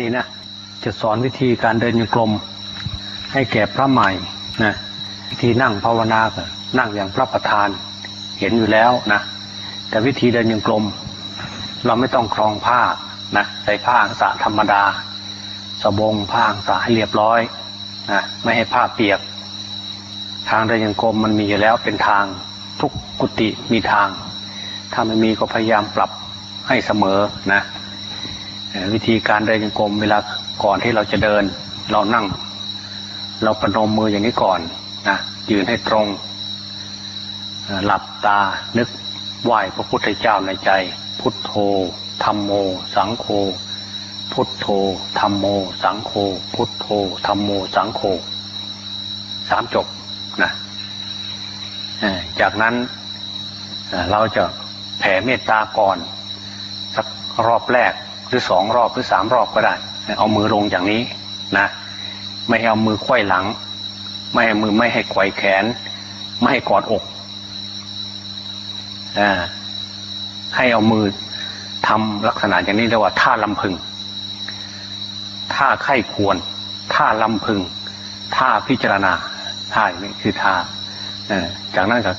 นี่นะจะสอนวิธีการเดินโยกลม ให้แก่พระใหม่นะวิธีนั่งภาวนาก็นั่งอย่างพระประธาน เห็นอยู่แล้วนะแต่วิธีเดินโยกลม เราไม่ต้องคลองผ้านะใส่ผ้าอังสะธรรมดา สบงผ้าอังสะให้เรียบร้อยนะไม่ให้ผ้าเปียก ทางเดินโยกลมมันมีอยู่แล้วเป็นทางทุกกุฏิมีทาง ถ้าไม่มีก็พยายามปรับให้เสมอนะ วิธีการเดินจงกรมเวลาก่อนที่เราจะเดิน เรานั่ง เราประนมมืออย่างนี้ก่อนนะยืนให้ตรง หลับตานึกไหวพระพุทธเจ้าในใจ พุทโธธรรมโม สังโฆพุทโธธรรมโม สังโฆพุทโธธรรมโม สังโฆสามจบนะจากนั้นเราจะแผ่เมตตาก่อน สักรอบแรก หรือสองรอบหรือสามรอบก็ได้ เอามือลงอย่างนี้นะ ไม่ให้เอามือควยหลัง ไม่ให้มือไม่ให้ไขว่แขน ไม่ให้กอดอกอให้เอามือทำลักษณะอย่างนี้เรียกว่าท่าลำพึง ท่าไข้ควร ท่าลำพึง ท่าพิจารณา ท่าอย่างนี้คือท่าจากนั้นก็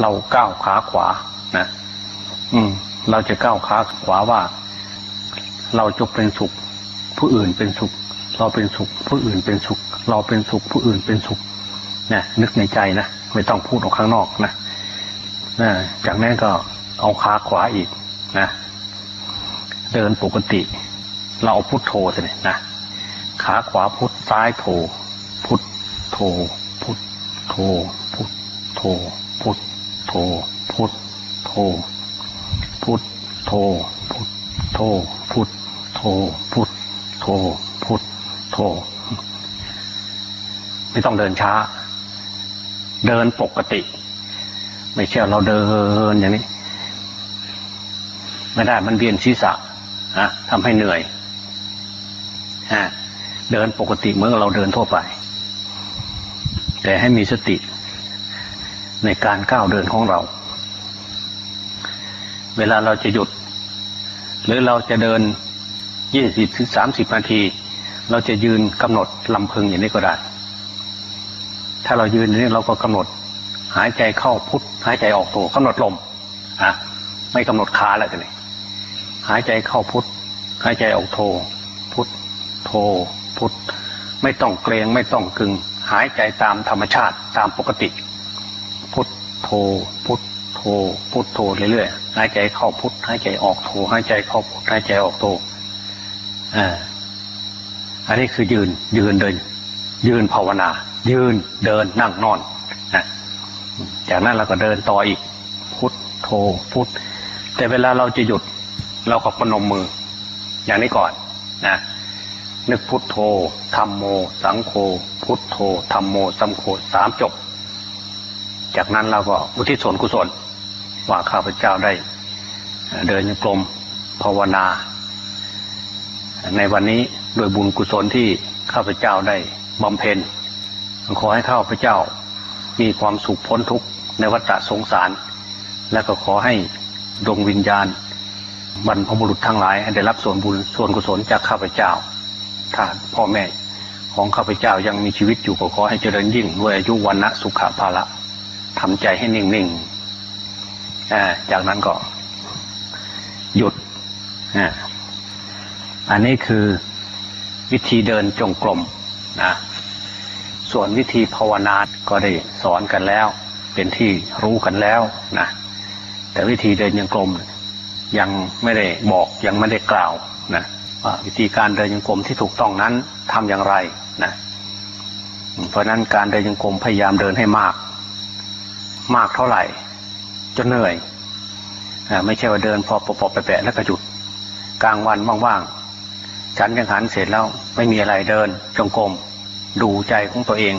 เราก้าวขาขวานะ อืม เราจะก้าวขาขวาว่า เราจะเป็นสุข ผู้อื่นเป็นสุข เราเป็นสุข ผู้อื่นเป็นสุข เราเป็นสุข ผู้อื่นเป็นสุขนะนึกในใจนะไม่ต้องพูดออกข้างนอกนะนะจากนั้นก็เอาขาขวาอีกนะ เดินปกติ เราเอาพุทโธสินะขาขวาพุทซ้ายโธพุทโธพุทโธพุทโธพุทโธพุทโธพุทโธพุทโธ พุทโธพุทโธพุทโธไม่ต้องเดินช้า เดินปกติ ไม่ใช่เราเดินอย่างนี้ ไม่ได้มันเวียนศีรษะนะทำให้เหนื่อยฮะเดินปกติเหมือนเราเดินทั่วไป แต่ให้มีสติในการก้าวเดินของเรา เวลาเราจะหยุด หรือเราจะเดินยี่สิบถึงสามสิบนาที เราจะยืนกำหนดลำพึงอย่างนี้ก็ได้ ถ้าเรายืนนี้เราก็กำหนด หายใจเข้าพุทหายใจออกโทกำหนดลมอะไม่กำหนดขาแล้วกันเลยหายใจเข้าพุทหายใจออกโทพุทโทพุทไม่ต้องเกรงไม่ต้องกึง หายใจตามธรรมชาติตามปกติ พุทโธพุทโธ พุทโธเรื่อยๆหายใจเข้าพุทหายใจออกโธหายใจเข้าพุทหายใจออกโธอ่าอันนี้คือยืนยืนเดิน ยืนภาวนา ยืนเดินนั่งนอนนะจากนั้นเราก็เดินต่ออีก พุทโธพุทแต่เวลาเราจะหยุด เราก็พนมมือ อย่างนี้ก่อนนะนึกพุทโธธรรมโม สังโฆพุทโธธรรมโมสังโฆสามจบ จากนั้นเราก็อุทิศส่วนกุศล ว่าข้าพเจ้าได้ เดินกลมภาวนา ในวันนี้โดยบุญกุศลที่ข้าพเจ้าได้บำเพ็ญขอให้ข้าพเจ้ามีความสุขพ้นทุกข์ในวัฏสงสาร และก็ขอให้ดวงวิญญาณบรรพบุรุษทั้งหลายได้รับส่วนบุญส่วนกุศลจากข้าพเจ้าถ้าพ่อแม่ของข้าพเจ้ายังมีชีวิตอยู่ก็ขอให้เจริญยิ่งด้วยอายุวันนะสุขภาละทำใจให้นิ่งๆ จากนั้นก็ หยุด อันนี้คือวิธีเดินจงกรมนะส่วนวิธีภาวนาก็ได้สอนกันแล้ว เป็นที่รู้กันแล้วนะแต่วิธีเดินยังกรมยังไม่ได้บอกยังไม่ได้กล่าวนะว่าวิธีการเดินยังกรมที่ถูกต้องนั้นทำอย่างไรนะเพราะนั้นการเดินยังกรมพยายามเดินให้มาก มากเท่าไหร่ จนเหนื่อยอไม่ใช่ว่าเดินพอปอบแปะแล้วก็หยุด กลางวันว่างๆฉันยังหันเสร็จแล้วไม่มีอะไรเดินจงกรมดูใจของตัวเอง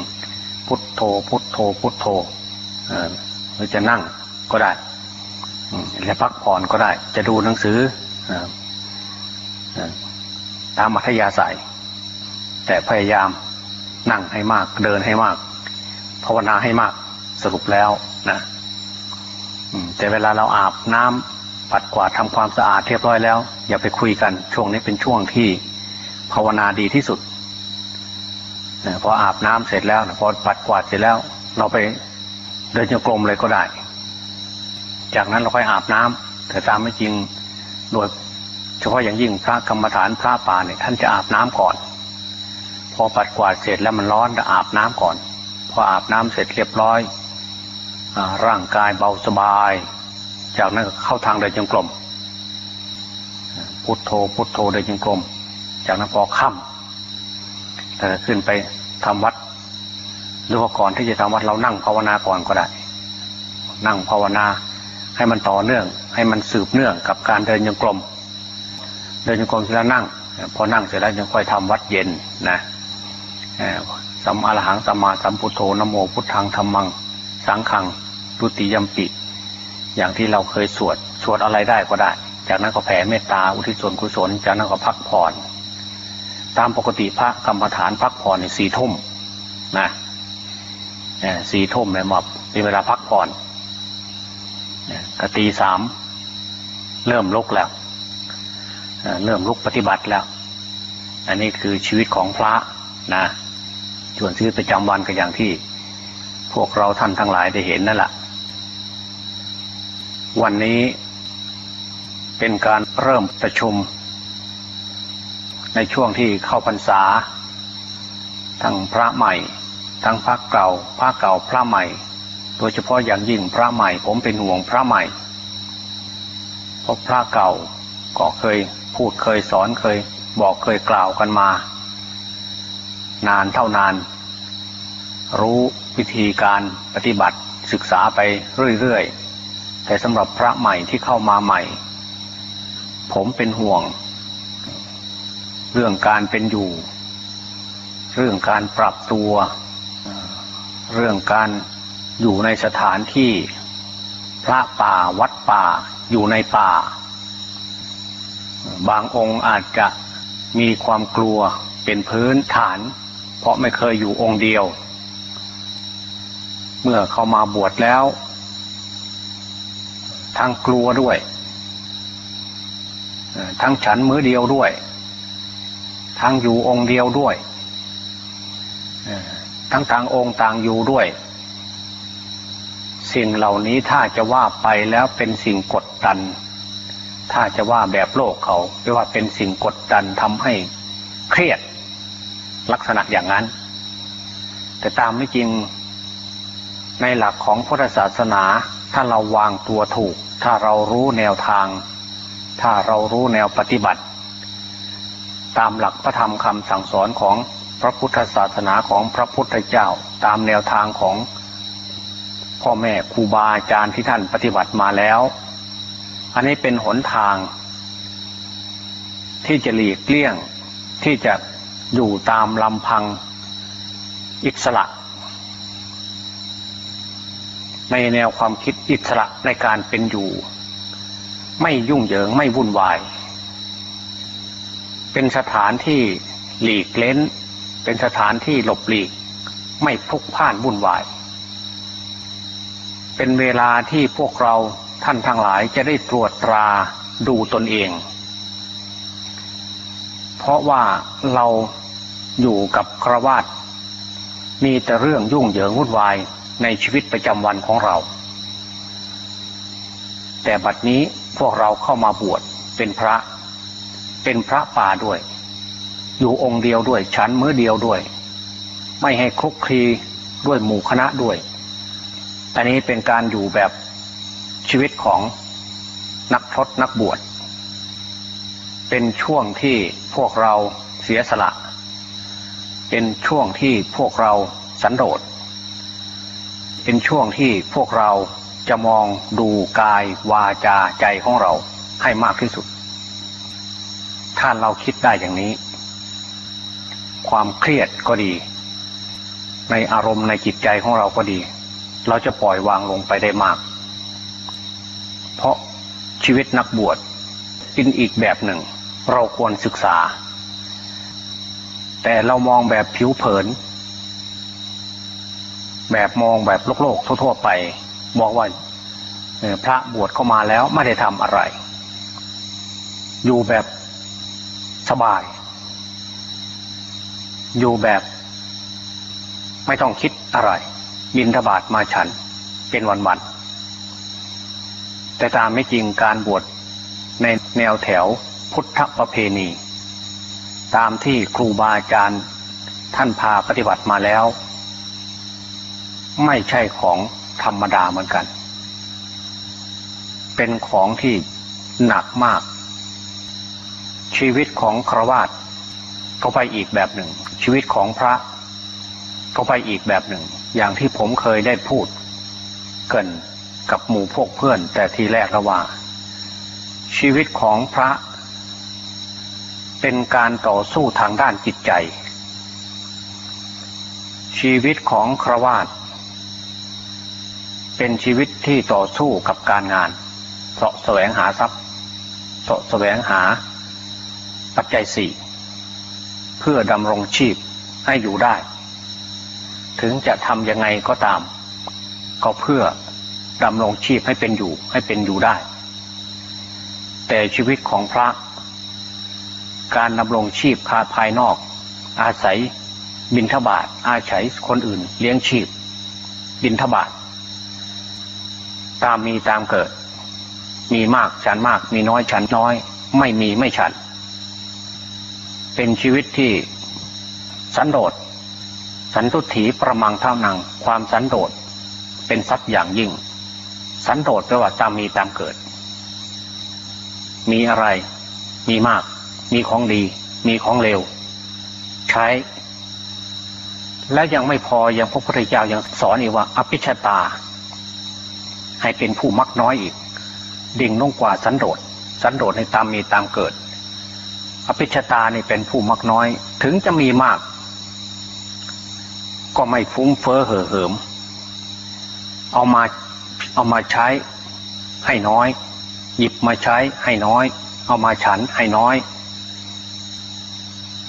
พุทโธ พุทโธ พุทโธเออจะนั่งก็ได้จะพักผ่อนก็ได้ จะดูหนังสือตามมัธยาศัย แต่พยายามนั่งให้มากเดินให้มาก ภาวนาให้มากสรุปแล้วนะ แต่เวลาเราอาบน้ปัดกวาดทำความสะอาดเรียบร้อยแล้ว อย่าไปคุยกันช่วงนี้เป็นช่วงที่ภาวนาดีที่สุดพออาบน้ำเสร็จแล้วพอปัดกวาดเสร็จแล้ว เราไปเดินโยกลมเลยก็ได้ จากนั้นเราค่อยอาบน้ำแต่ตามไม่จริงโดยเฉพาะอย่างยิ่งพระกรรมฐานพระป่าเนี่ยท่านจะอาบน้ำก่อน พอปัดกวาดเสร็จแล้วมันร้อนจะอาบน้ำก่อน พออาบน้ำเสร็จเรียบร้อย ร่างกายเบาสบาย จากนั้นเข้าทางเดินจงกรมพุทโธพุทโธเดินจงกรมจากนั้นพอค่ำแต่ขึ้นไปทำวัดหรือว่าก่อนที่จะทำวัดเรานั่งภาวนาก่อนก็ได้ นั่งภาวนาให้มันต่อเนื่อง ให้มันสืบเนื่องกับการเดินจงกรมเดินจงกรมเสร็จแล้วนั่ง พอนั่งเสร็จแล้วยังค่อยทำวัดเย็นนะสัมอรหังสัมมาสัมพุทโธนโมพุทธังธรรมัง สังขังตุติยมปิ อย่างที่เราเคยสวด สวดอะไรได้ก็ได้ จากนั้นก็แผ่เมตตาอุทิศส่วนกุศล จากนั้นก็พักผ่อน ตามปกติพระกรรมฐานพักผ่อนในสี่ทุ่มนะสี่ทุ่มเลยมอบเป็นเวลาพักผ่อนกตีสามเริ่มลุกแล้วเริ่มลุกปฏิบัติแล้ว อันนี้คือชีวิตของพระนะส่วนชีวิตประจำวันก็อย่างที่ พวกเราท่านทั้งหลายได้เห็นนั่นแหละวันนี้เป็นการเริ่มประชุม ในช่วงที่เข้าพรรษา ทั้งพระใหม่ ทั้งพระเก่า พระเก่าพระใหม่ โดยเฉพาะอย่างยิ่งพระใหม่ ผมเป็นห่วงพระใหม่เพราะพระเก่าก็เคยพูดเคยสอนเคยบอกเคยกล่าวกันมา นานเท่านาน รู้ วิธีการปฏิบัติศึกษาไปเรื่อยๆ แต่สำหรับพระใหม่ที่เข้ามาใหม่ ผมเป็นห่วง เรื่องการเป็นอยู่ เรื่องการปรับตัว เรื่องการอยู่ในสถานที่พระป่าวัดป่าอยู่ในป่า บางองค์อาจจะมีความกลัวเป็นพื้นฐาน เพราะไม่เคยอยู่องค์เดียว เมื่อเขามาบวชแล้ว ทั้งกลัวด้วย ทั้งฉันมือเดียวด้วย ทั้งอยู่องค์เดียวด้วย ทั้งทางองค์ต่างอยู่ด้วย สิ่งเหล่านี้ถ้าจะว่าไปแล้วเป็นสิ่งกดดัน ถ้าจะว่าแบบโลกเขาเรียกว่าเป็นสิ่งกดดันทำให้เครียดลักษณะอย่างนั้น แต่ตามไม่จริง ในหลักของพุทธศาสนา ถ้าเราวางตัวถูก ถ้าเรารู้แนวทาง ถ้าเรารู้แนวปฏิบัติ ตามหลักพระธรรมคำสั่งสอนของพระพุทธศาสนาของพระพุทธเจ้า ตามแนวทางของพ่อแม่ครูบาอาจารย์ที่ท่านปฏิบัติมาแล้ว อันนี้เป็นหนทาง ที่จะหลีกเลี่ยงที่จะอยู่ตามลำพังอิสระ ในแนวความคิดอิสระในการเป็นอยู่ ไม่ยุ่งเหยิงไม่วุ่นวาย เป็นสถานที่หลีกเล้น เป็นสถานที่หลบหลีก ไม่พลุกพ่านวุ่นวาย เป็นเวลาที่พวกเราท่านทั้งหลายจะได้ตรวจตราดูตนเอง เพราะว่าเราอยู่กับครวาตมีแต่เรื่องยุ่งเหยิงวุ่นวาย ในชีวิตประจำวันของเรา แต่บัดนี้พวกเราเข้ามาบวชเป็นพระ เป็นพระป่าด้วย อยู่องค์เดียวด้วยชั้นมือเดียวด้วย ไม่ให้คลุกคลีด้วยหมู่คณะด้วย อันนี้เป็นการอยู่แบบชีวิตของนักพรตนักบวช เป็นช่วงที่พวกเราเสียสละ เป็นช่วงที่พวกเราสันโดษ เป็นช่วงที่พวกเราจะมองดูกายวาจาใจของเราให้มากที่สุด ถ้าเราคิดได้อย่างนี้ ความเครียดก็ดี ในอารมณ์ในจิตใจของเราก็ดี เราจะปล่อยวางลงไปได้มาก เพราะชีวิตนักบวชเป็นอีกแบบหนึ่ง เราควรศึกษา แต่เรามองแบบผิวเผิน แบบมองแบบโลกโลกทั่วๆไปบอกว่าพระบวชเข้ามาแล้วไม่ได้ทำอะไร อยู่แบบสบาย อยู่แบบไม่ต้องคิดอะไร บินทบาทมาฉันเป็นวันๆแต่ตามไม่จริงการบวชในแนวแถวพุทธประเพณี ตามที่ครูบาอาจารย์ท่านพาปฏิบัติมาแล้ว ไม่ใช่ของธรรมดาเหมือนกัน เป็นของที่หนักมาก ชีวิตของครวาตก็ไปอีกแบบหนึ่ง ชีวิตของพระ ก็ไปอีกแบบหนึ่ง อย่างที่ผมเคยได้พูด เกินกับหมู่พวกเพื่อน แต่ทีแรกระว่า ชีวิตของพระ เป็นการต่อสู้ทางด้านจิตใจ ชีวิตของครวาต เป็นชีวิตที่ต่อสู้กับการงานเสาะแสวงหาทรัพย์เสาะแสวงหาปัจจัยสี่เพื่อดำรงชีพให้อยู่ได้ ถึงจะทำยังไงก็ตาม ก็เพื่อดำรงชีพให้เป็นอยู่ให้เป็นอยู่ได้ แต่ชีวิตของพระ การดำรงชีพคาภายนอก อาศัยบินทบาทอาศัยคนอื่น เลี้ยงชีพ บินทบาท ตามมีตามเกิด มีมากฉันมาก มีน้อยฉันน้อย ไม่มีไม่ฉัน เป็นชีวิตที่สันโดษสันตุถีประมังเท่านัง ความสันโดษเป็นทรัพย์อย่างยิ่ง สันโดษแปลว่าตามมีตามเกิด มีอะไร มีมาก มีของดี มีของเลวใช้ และยังไม่พอยังพระพุทธเจ้ายังสอนอีกว่าอภิชตา ให้เป็นผู้มักน้อยอีก ดิ่งลงกว่าสันโดษสันโดษในตามมีตามเกิด อภิชตานี่เป็นผู้มักน้อย ถึงจะมีมาก ก็ไม่ฟุ้งเฟ้อเห่อเหิม เอามาเอามาใช้ให้น้อย หยิบมาใช้ให้น้อย เอามาฉันให้น้อย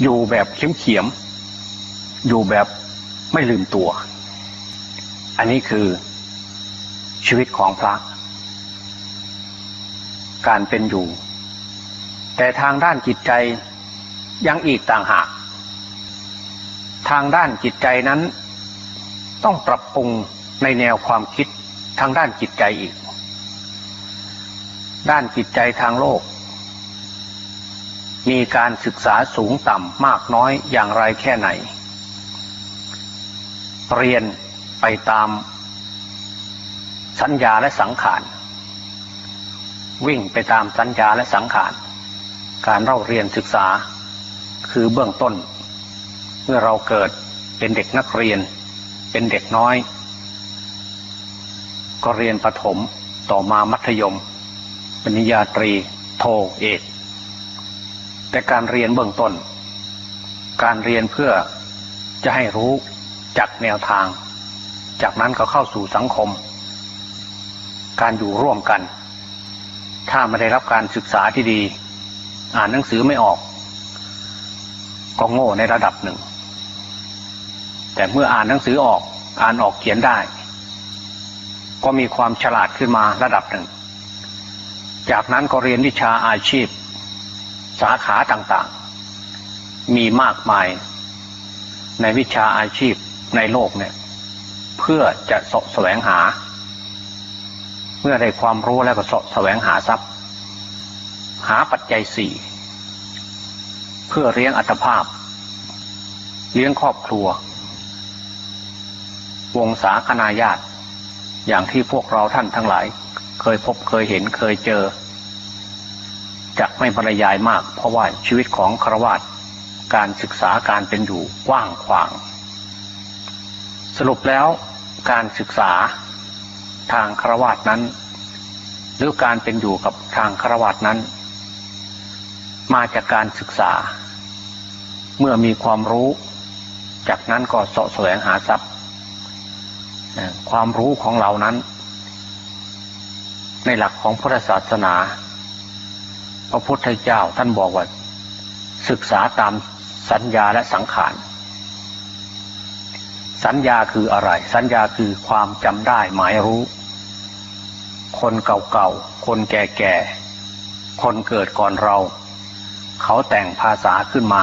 อยู่แบบเขียมเขียม อยู่แบบไม่ลืมตัว อันนี้คือ ชีวิตของพระ การเป็นอยู่ แต่ทางด้านจิตใจยังอีกต่างหาก ทางด้านจิตใจนั้น ต้องปรับปรุงในแนวความคิดทางด้านจิตใจอีก ด้านจิตใจทางโลก มีการศึกษาสูงต่ำมากน้อยอย่างไรแค่ไหน เรียนไปตาม สัญญาและสังขาร วิ่งไปตามสัญญาและสังขาร การเล่าเรียนศึกษา คือเบื้องต้น เมื่อเราเกิดเป็นเด็กนักเรียน เป็นเด็กน้อย ก็เรียนประถมต่อมามัธยมปริญญาตรีโทเอกแต่การเรียนเบื้องต้น การเรียนเพื่อจะให้รู้จักแนวทาง จากนั้นก็เข้าสู่สังคม การอยู่ร่วมกัน ถ้าไม่ได้รับการศึกษาที่ดี อ่านหนังสือไม่ออก ก็โง่ในระดับหนึ่ง แต่เมื่ออ่านหนังสือออก อ่านออกเขียนได้ ก็มีความฉลาดขึ้นมาระดับหนึ่ง จากนั้นก็เรียนวิชาอาชีพ สาขาต่างๆ มีมากมายในวิชาอาชีพในโลกเนี่ย เพื่อจะสะแสวงหา เมื่อได้ความรู้แล้วก็สะแสวงหาทรัพย์ หาปัจจัยสี่เพื่อเลี้ยงอัตภาพ เลี้ยงครอบครัว วงศาคณาญาติ อย่างที่พวกเราท่านทั้งหลาย เคยพบเคยเห็นเคยเจอจะไม่บรรยายมาก เพราะว่าชีวิตของครวญการศึกษาการเป็นอยู่กว้างขวาง สรุปแล้วการศึกษา ทางครวาตนั้น หรือการเป็นอยู่กับทางครวาตนั้น มาจากการศึกษา เมื่อมีความรู้ จากนั้นก็สาะแสวงหาทรัพย์ ความรู้ของเรานั้น ในหลักของพุทธศาสนา พระพุทธเจ้าท่านบอกว่า ศึกษาตามสัญญาและสังขารสัญญาคืออะไร สัญญาคือความจำได้หมายรู้ คนเก่าๆ คนแก่ๆ คนเกิดก่อนเรา เขาแต่งภาษาขึ้นมา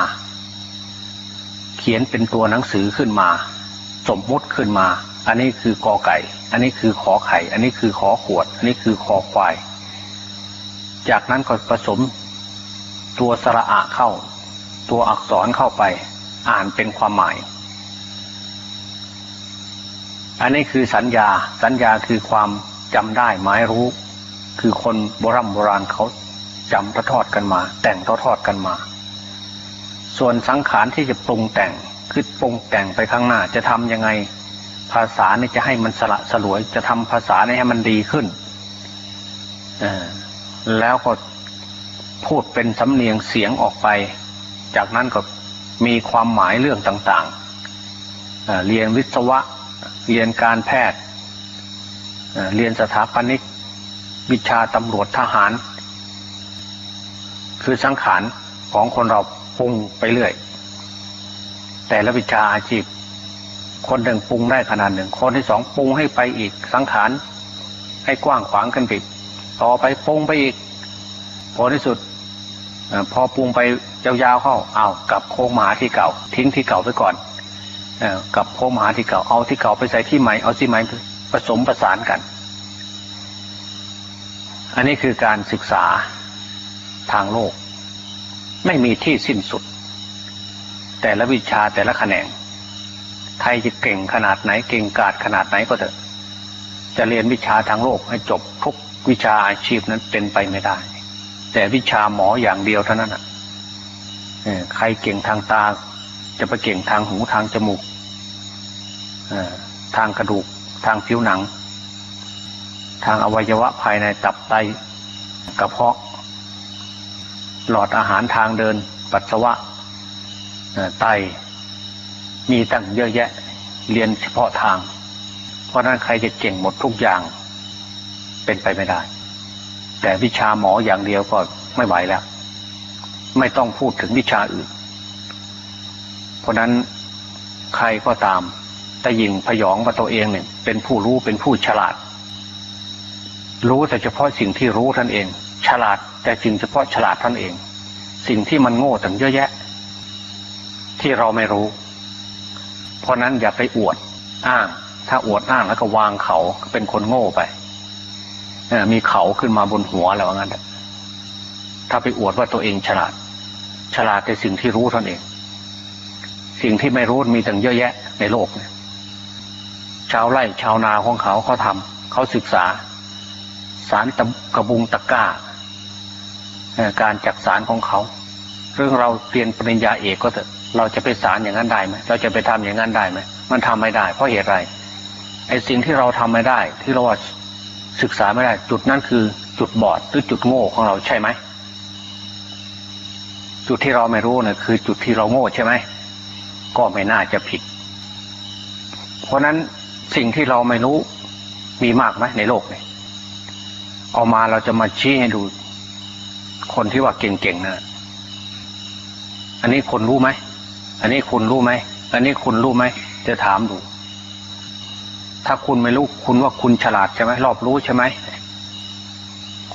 เขียนเป็นตัวหนังสือขึ้นมา สมมติขึ้นมา อันนี้คือกอไก่ อันนี้คือขอไข่ อันนี้คือขอขวด อันนี้คือคอควาย จากนั้นก็ผสม ตัวสระอะเข้า ตัวอักษรเข้าไป อ่านเป็นความหมายอันนี้คือสัญญา สัญญาคือความ จำได้หมายรู้ คือคนโบรโบราณเขาจำทอดกันมา แต่งทอดกันมา ส่วนสังขารที่จะปรุงแต่งคือปรุงแต่งไปข้างหน้าจะทำยังไง ภาษาเนี่จะให้มันสละสลวย จะทำภาษานี่ให้มันดีขึ้นแล้วก็พูดเป็นสำเนียงเสียงออกไป จากนั้นก็มีความหมายเรื่องต่างๆเรียนวิศวะ เรียนการแพทย์ เรียนสถาปนิก วิชาตำรวจทหาร คือสังขารของคนเราปรุงไปเรื่อย แต่ละวิชาอาชีพ คนหนึ่งปรุงได้ขนาดหนึ่ง คนที่สองปรุงให้ไปอีกสังขารให้กว้างขวางกันไปต่อไปปรุงไปอีกพอที่สุดพอปรุงไปยาวๆเข้าเอากลับโค้งมหาที่เก่า ทิ้งที่เก่าไปก่อนกลับโค้งมหาที่เก่าเอาที่เก่าไปใส่ที่ใหม่เอาที่ใหม่ ผสมประสานกัน อันนี้คือการศึกษาทางโลก ไม่มีที่สิ้นสุด แต่ละวิชาแต่ละแขนงใครจะเก่งขนาดไหนเก่งกาจขนาดไหนก็เถอะ จะเรียนวิชาทางโลกให้จบทุกวิชาอาชีพนั้นเป็นไปไม่ได้ แต่วิชาหมออย่างเดียวเท่านั้นอะใครเก่งทางตา จะไปเก่งทางหูทางจมูกทางกระดูก ทางผิวหนัง ทางอวัยวะภายในตับไตกระเพาะ หลอดอาหารทางเดิน ปัสสาวะไตมีตั้งเยอะแยะ เรียนเฉพาะทาง เพราะนั้นใครจะเก่งหมดทุกอย่างเป็นไปไม่ได้ แต่วิชาหมออย่างเดียวก็ไม่ไหวแล้ว ไม่ต้องพูดถึงวิชาอื่น เพราะนั้นใครก็ตาม แต่ยิงพยองว่าตัวเองเนี่ย เป็นผู้รู้เป็นผู้ฉลาด รู้แต่เฉพาะสิ่งที่รู้ท่านเอง ฉลาดแต่สิ่งเฉพาะฉลาดท่านเอง สิ่งที่มันโง่ต่างเยอะแยะ ที่เราไม่รู้ เพราะนั้นอย่าไปอวดอ้าง ถ้าอวดอ้างแล้วก็วางเขาเป็นคนโง่ไปมีเขาขึ้นมาบนหัวแล้วงั้นถ้าไปอวดว่าตัวเองฉลาด ฉลาดในสิ่งที่รู้ท่านเอง สิ่งที่ไม่รู้มีตั้งเยอะแยะในโลกเนี่ย ชาวไร่ชาวนาของเขาเขาทำเขาศึกษา สารตกระบุงตะก้า การจักสารของเขา เรื่องเราเรียนปริญญาเอกก็เถอะเราจะไปสารอย่างนั้นได้ไหมเราจะไปทำอย่างนั้นได้ไหมมันทำไม่ได้ เพราะเหตุไรไอ้สิ่งที่เราทำไม่ได้ ที่เราศึกษาไม่ได้ จุดนั้นคือจุดบอดหรือจุดโง่ของเราใช่ไหมจุดที่เราไม่รู้เนะ่ยคือจุดที่เราโง่ใช่ไหมก็ไม่น่าจะผิด เพราะนั้น สิ่งที่เราไม่รู้มีมากไหมในโลกเนี่ยเอามาเราจะมาชี้ให้ดู คนที่ว่าเก่งๆนะอันนี้คนรู้ไหมอันนี้คุณรู้ไหมอันนี้คุณรู้ไหมจะถามดู ถ้าคุณไม่รู้คุณว่าคุณฉลาดใช่ไหมรอบรู้ใช่ไหม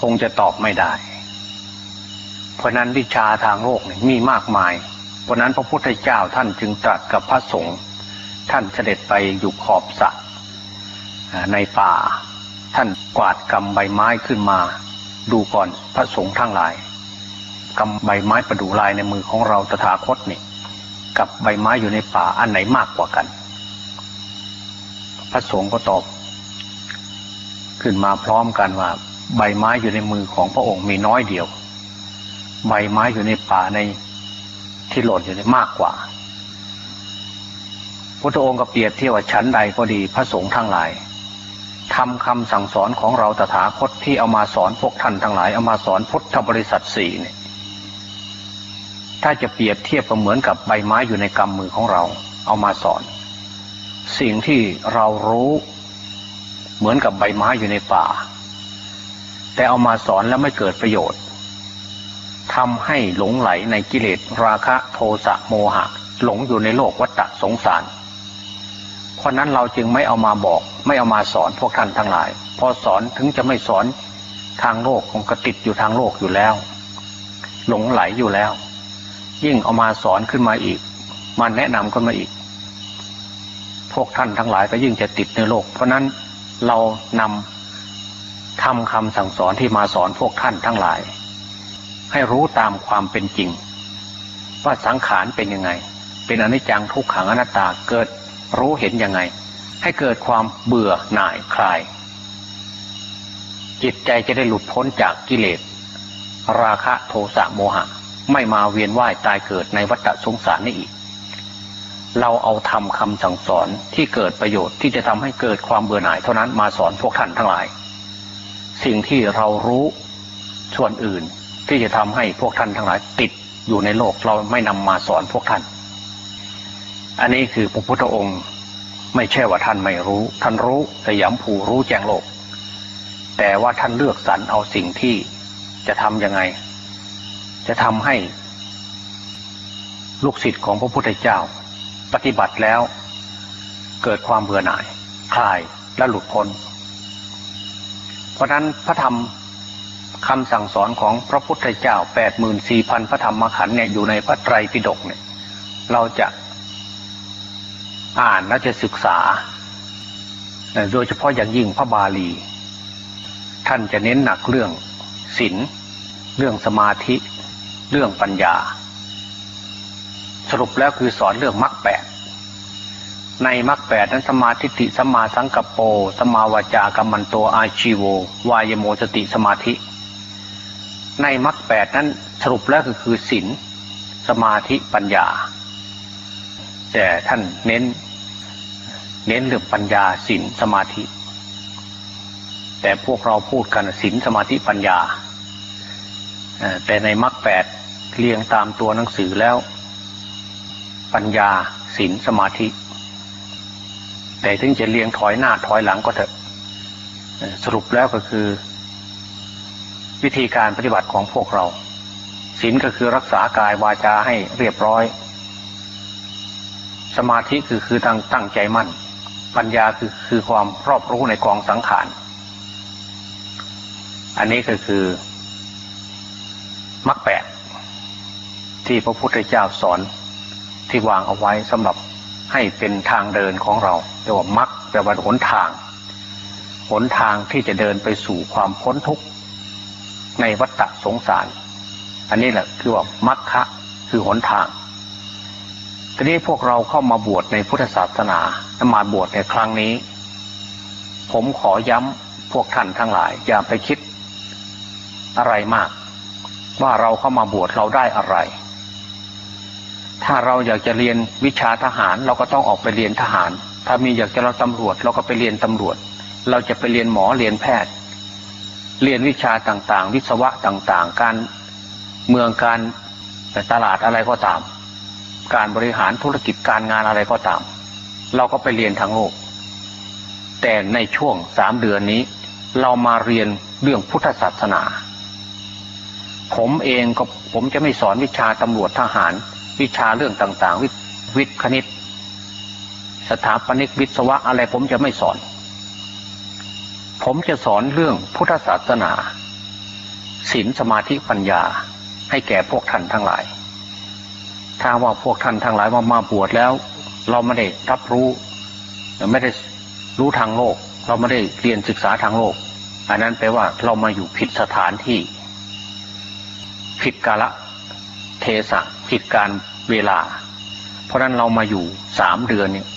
คงจะตอบไม่ได้ เพราะนั้นวิชาทางโลกนี่มีมากมาย เพราะนั้นพระพุทธเจ้าท่านจึงตรัสกับพระสงฆ์ ท่านเสด็จไปอยู่ขอบสระในป่า ท่านกวาดกำใบไม้ขึ้นมา ดูก่อนพระสงฆ์ทั้งหลายกำใบไม้ประดูลายในมือของเราตถาคตนี่กับใบไม้อยู่ในป่าอันไหนมากกว่ากัน พระสงฆ์ก็ตอบ ขึ้นมาพร้อมกันว่า ใบไม้อยู่ในมือของพระองค์มีน้อยเดียว ใบไม้อยู่ในป่าในที่หล่นอยู่ในมากกว่า พระองค์ก็เปรียบเทียบว่าชั้นใดก็ดีพระสงฆ์ทั้งหลายทำคำสั่งสอนของเราตถาคตที่เอามาสอนพวกท่านทั้งหลายเอามาสอนพุทธบริษัทสี่เนี่ยถ้าจะเปรียบเทียบก็เหมือนกับใบไม้อยู่ในกำมือของเรา เอามาสอน สิ่งที่เรารู้เหมือนกับใบไม้อยู่ในป่า แต่เอามาสอนแล้วไม่เกิดประโยชน์ทำให้หลงไหลในกิเลสราคะโทสะโมหะ หลงอยู่ในโลกวัฏสงสาร เพราะนั้นเราจึงไม่เอามาบอก ไม่เอามาสอนพวกท่านทั้งหลาย พอสอนถึงจะไม่สอนทางโลกคงกระติดอยู่ทางโลกอยู่แล้ว หลงไหลอยู่แล้ว ยิ่งเอามาสอนขึ้นมาอีกมาแนะนำขึ้นมาอีก พวกท่านทั้งหลายก็ยิ่งจะติดในโลก เพราะนั้นเรานำทำคำสั่งสอนที่มาสอนพวกท่านทั้งหลาย ให้รู้ตามความเป็นจริง ว่าสังขารเป็นยังไง เป็นอนิจจังทุกขังอนัตตาเกิด รู้เห็นยังไง ให้เกิดความเบื่อหน่ายคลาย จิตใจจะได้หลุดพ้นจากกิเลส ราคะโทสะโมหะ ไม่มาเวียนว่ายตายเกิดในวัฏสงสารนี้อีก เราเอาทำคำสั่งสอนที่เกิดประโยชน์ที่จะทำให้เกิดความเบื่อหน่ายเท่านั้นมาสอนพวกท่านทั้งหลาย สิ่งที่เรารู้ส่วนอื่นที่จะทำให้พวกท่านทั้งหลายติดอยู่ในโลกเราไม่นำมาสอนพวกท่าน อันนี้คือพระพุทธองค์ไม่ใช่ว่าท่านไม่รู้ ท่านรู้สยามภูรู้แจ้งโลก แต่ว่าท่านเลือกสรรเอาสิ่งที่จะทำยังไง จะทำให้ ลูกศิษย์ของพระพุทธเจ้า ปฏิบัติแล้ว เกิดความเบื่อหน่าย คลายและหลุดพ้น เพราะนั้นพระธรรมคำสั่งสอนของพระพุทธเจ้าแปดหมื่นสี่พันพระธรรมขันธ์เนี่ยอยู่ในพระไตรปิฎกเนี่ย เราจะ อ่านและจะศึกษา โดยเฉพาะอย่างยิ่งพระบาลี ท่านจะเน้นหนักเรื่องศีลเรื่องสมาธิ เรื่องปัญญา สรุปแล้วคือสอนเรื่องมรรคแปดในมรรคแปดนั้นสมาธิติสมาสังกปรสมาวาจากัมมันโตอาชีโว วายโมสติสมาธิ ในมรรคแปดนั้นสรุปแล้วก็คือศีลสมาธิปัญญา แต่ท่านเน้น เน้นเรื่องปัญญาศีลสมาธิ แต่พวกเราพูดกันศีลสมาธิปัญญาแต่ในมรรคแปดเรียงตามตัวหนังสือแล้ว ปัญญาศีลสมาธิ แต่ถึงจะเรียงถอยหน้าถอยหลังก็เถอะ สรุปแล้วก็คือ วิธีการปฏิบัติของพวกเราศีลก็คือรักษากายวาจาให้เรียบร้อย สมาธิคือคือตั้งตั้งใจมั่น ปัญญาคือคือความรอบรู้ในกองสังขาร อันนี้ก็คือมรรคแปดที่พระพุทธเจ้าสอนที่วางเอาไว้สำหรับให้เป็นทางเดินของเราเรียกว่ามรรคแปลว่าหนทาง หนทางที่จะเดินไปสู่ความพ้นทุกข์ในวัฏสงสาร อันนี้แหละคือว่ามรรคะคือหนทาง ทีนี้พวกเราเข้ามาบวชในพุทธศาสนามาบวชในครั้งนี้ ผมขอย้ำพวกท่านทั้งหลาย อย่าไปคิดอะไรมาก ว่าเราเข้ามาบวชเราได้อะไร ถ้าเราอยากจะเรียนวิชาทหารเราก็ต้องออกไปเรียนทหาร ถ้ามีอยากจะเราตำรวจ เราก็ไปเรียนตำรวจ เราจะไปเรียนหมอเรียนแพทย์ เรียนวิชาต่างๆ วิศวะต่างๆ การเมืองการตลาดอะไรก็ตาม การบริหารธุรกิจการงานอะไรก็ตาม เราก็ไปเรียนทางโลก แต่ในช่วงสามเดือนนี้ เรามาเรียนเรื่องพุทธศาสนา ผมเองก็ผมจะไม่สอนวิชาตำรวจทหาร วิชาเรื่องต่างๆ วิวิทย์คณิต สถาปนิกวิศวะอะไรผมจะไม่สอน ผมจะสอนเรื่องพุทธศาสนาศีลสมาธิปัญญาให้แก่พวกท่านทั้งหลาย ถ้าว่าพวกท่านทั้งหลายมามาบวชแล้ว เราไม่ได้รับรู้ ไม่ได้รู้ทางโลก เราไม่ได้เรียนศึกษาทางโลก อันนั้นแปลว่าเรามาอยู่ผิดสถานที่ ผิดกาละเทศะผิดการเวลา เพราะนั้นเรามาอยู่สามเดือนเนี่ย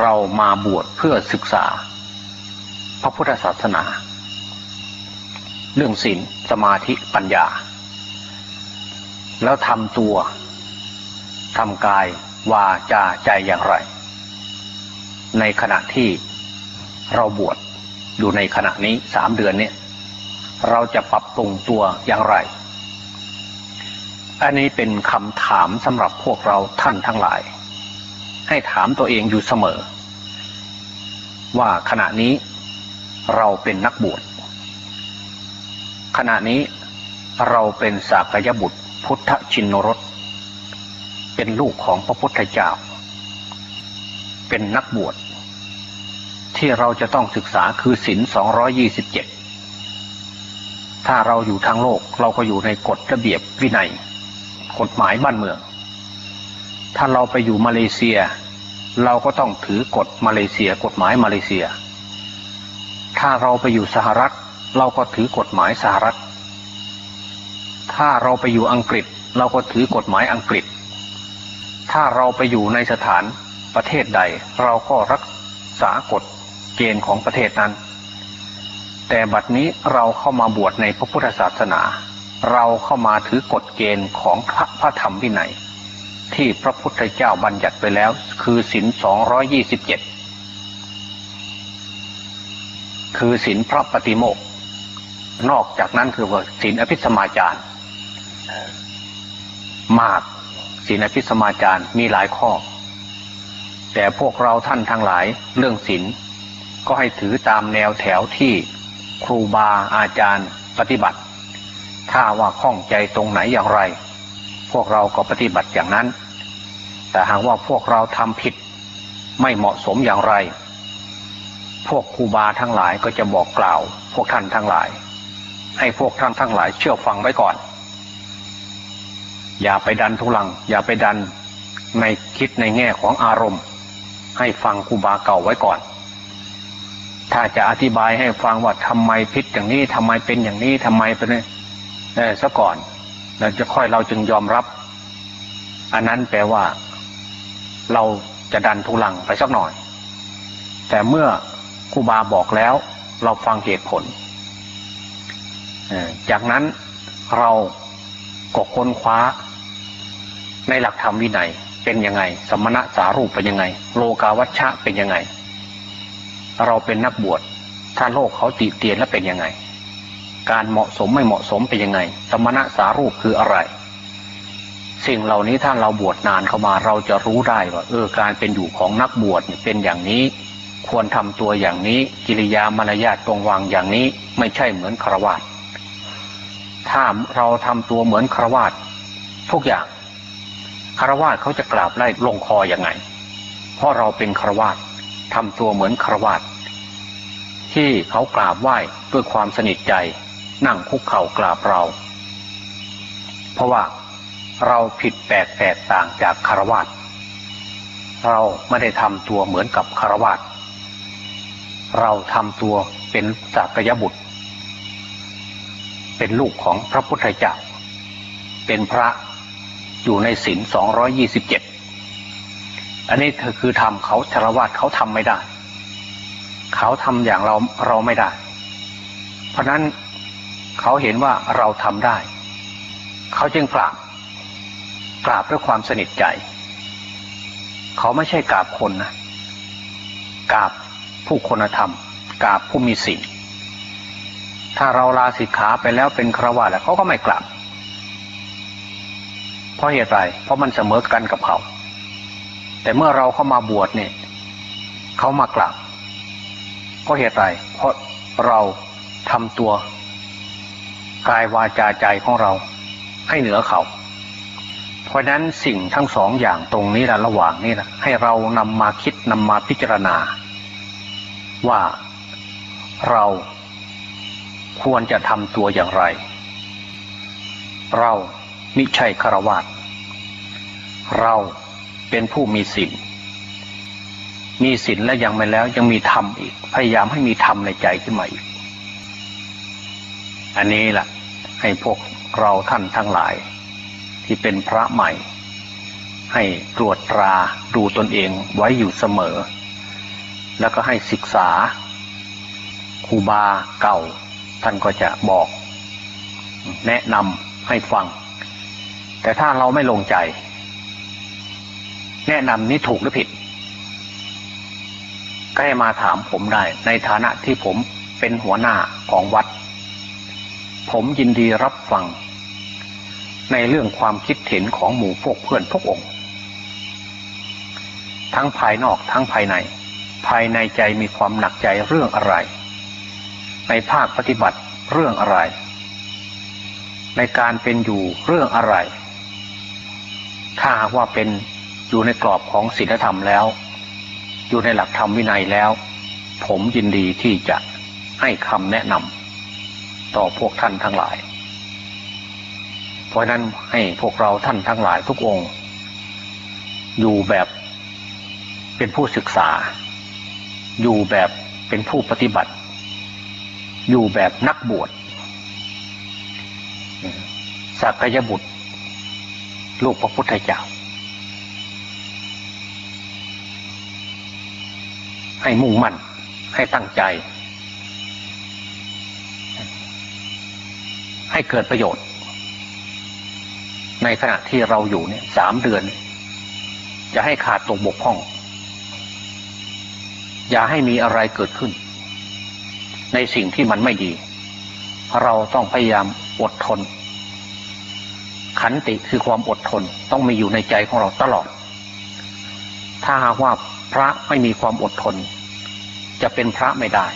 เรามาบวชเพื่อศึกษา พระพุทธศาสนา เรื่องศีลสมาธิปัญญา แล้วทำตัว ทำกายวาจาใจอย่างไร ในขณะที่เราบวชอยู่ในขณะนี้สามเดือนเนี่ยเราจะปรับปรุงตัวอย่างไร อันนี้เป็นคำถามสำหรับพวกเราท่านทั้งหลาย ให้ถามตัวเองอยู่เสมอ ว่าขณะนี้เราเป็นนักบวชขณะนี้เราเป็นสากยบุตรพุทธชินนรส เป็นลูกของพระพุทธเจ้า เป็นนักบวช ที่เราจะต้องศึกษาคือศีลสองยี่สิบเจ็ดถ้าเราอยู่ทางโลกเราก็อยู่ในกฎระเบียบวินัย กฎหมายบ้านเมือง ถ้าเราไปอยู่มาเลเซีย เราก็ต้องถือกฎมาเลเซีย กฎหมายมาเลเซีย ถ้าเราไปอยู่สหรัฐ เราก็ถือกฎหมายสหรัฐ ถ้าเราไปอยู่อังกฤษ เราก็ถือกฎหมายอังกฤษ ถ้าเราไปอยู่ในสถานประเทศใด เราก็รักษากฎเกณฑ์ของประเทศนั้น แต่บัดนี้เราเข้ามาบวชในพระพุทธศาสนา เราเข้ามาถือกฎเกณฑ์ของพระพระธรรมวินัย ที่พระพุทธเจ้าบัญญัติไปแล้วคือศีลสองร้อยี่สิบเจ็ดคือศีลพระปฏิโมกนอกจากนั้นคือว่าศีลอภิสมาจารมาก ศีลอภิสมาจารมีหลายข้อ แต่พวกเราท่านทั้งหลายเรื่องศีลก็ให้ถือตามแนวแถวที่ครูบาอาจารย์ปฏิบัติ ถ้าว่าข้องใจตรงไหนอย่างไร พวกเราก็ปฏิบัติอย่างนั้น แต่หากว่าพวกเราทำผิดไม่เหมาะสมอย่างไร พวกครูบาทั้งหลายก็จะบอกกล่าว พวกท่านทั้งหลาย ให้พวกท่านทั้งหลายเชื่อฟังไว้ก่อน อย่าไปดันทุลัง อย่าไปดันในคิดในแง่ของอารมณ์ ให้ฟังครูบาเก่าไว้ก่อน ถ้าจะอธิบายให้ฟังว่าทำไมพิษอย่างนี้ทำไมเป็นอย่างนี้ทำไมเป็นนี่ซะก่อนเราจะค่อยเราจึงยอมรับ อันนั้นแปลว่า เราจะดันทุลังไปสักหน่อย แต่เมื่อครูบาบอกแล้ว เราฟังเหตุผลจากนั้นเราก็ค้นคว้า ในหลักธรรมวินัยเป็นยังไง สมณะสารูปเป็นยังไง โลกาวัชชะเป็นยังไง เราเป็นนักบวชถ้าโลกเขาติเตียนแล้วเป็นยังไง การเหมาะสมไม่เหมาะสมเป็นยังไง สมณะสารูปคืออะไร สิ่งเหล่านี้ถ้าเราบวชนานเข้ามาเราจะรู้ได้ว่าเออการเป็นอยู่ของนักบวชเป็นอย่างนี้ ควรทำตัวอย่างนี้ กิริยามารยาทตรงวางอย่างนี้ไม่ใช่เหมือนครวาตถ้าเราทำตัวเหมือนครวาตทุกอย่าง คารวาสเขาจะกราบไล่ลงคออย่างไง เพราะเราเป็นคารวาสทำตัวเหมือนครวาตที่เขากราบไหว้ด้วยความสนิทใจนั่งคุกเข่ากราบเรา เพราะว่าเราผิดแปลกแตกต่างจากคารวาตเราไม่ได้ทำตัวเหมือนกับคารวาตเราทำตัวเป็นสักยบุตร เป็นลูกของพระพุทธเจ้าเป็นพระ อยู่ในศีลสองร้อยี่สิบเจ็ดอันนี้เธอคือทำเขาชารวาสเขาทำไม่ได้ เขาทำอย่างเราเราไม่ได้ เพราะนั้นเขาเห็นว่าเราทำได้ เขาจึงกราบกราบด้วยความสนิทใจ เขาไม่ใช่กราบคนนะกราบผู้คนธรรมกราบผู้มีศีลถ้าเราลาสิกขาไปแล้วเป็นครวาแล้วเขาก็ไม่กราบ ราะเหตุไร เพราะมันเสมอกันกับเขา แต่เมื่อเราเข้ามาบวชเนี่ยเขามากราบเพราะเหตุไร เพราะเราทำตัวกายวาจาใจของเราให้เหนือเขา เพราะนั้นสิ่งทั้งสองอย่างตรงนี้ละระหว่างนี้นะให้เรานำมาคิดนำมาพิจารณา ว่าเราควรจะทำตัวอย่างไร เรา มิใช่คารวะเราเป็นผู้มีศีลมีศีลและยังไม่แล้วยังมีธรรมอีก พยายามให้มีธรรมในใจขึ้นมาอีก อันนี้แหละให้พวกเราท่านทั้งหลาย ที่เป็นพระใหม่ ให้ตรวจตราดูตนเองไว้อยู่เสมอ แล้วก็ให้ศึกษาครูบาเก่า ท่านก็จะบอก แนะนำให้ฟัง แต่ถ้าเราไม่ลงใจ แนะนำนี้ถูกหรือผิด ก็ให้มาถามผมได้ ในฐานะที่ผมเป็นหัวหน้าของวัด ผมยินดีรับฟัง ในเรื่องความคิดเห็นของหมู่พวกเพื่อนทุกองค์ ทั้งภายนอกทั้งภายใน ภายในใจมีความหนักใจเรื่องอะไร ในภาคปฏิบัติเรื่องอะไร ในการเป็นอยู่เรื่องอะไร ถ้าว่าเป็นอยู่ในกรอบของศีลธรรมแล้ว อยู่ในหลักธรรมวินัยแล้ว ผมยินดีที่จะให้คำแนะนำต่อพวกท่านทั้งหลาย เพราะนั้นให้พวกเราท่านทั้งหลายทุกองค์ อยู่แบบเป็นผู้ศึกษา อยู่แบบเป็นผู้ปฏิบัติ อยู่แบบนักบวชสักยบุตร ลูกพระพุทธเจ้า ให้มุ่งมั่น ให้ตั้งใจ ให้เกิดประโยชน์ ในขณะที่เราอยู่เนี่ยสามเดือนจะให้ขาดตกบกพร่อง อย่าให้มีอะไรเกิดขึ้น ในสิ่งที่มันไม่ดี เราต้องพยายามอดทน ขันติคือความอดทนต้องมีอยู่ในใจของเราตลอด ถ้าหากว่าพระไม่มีความอดทน จะเป็นพระไม่ได้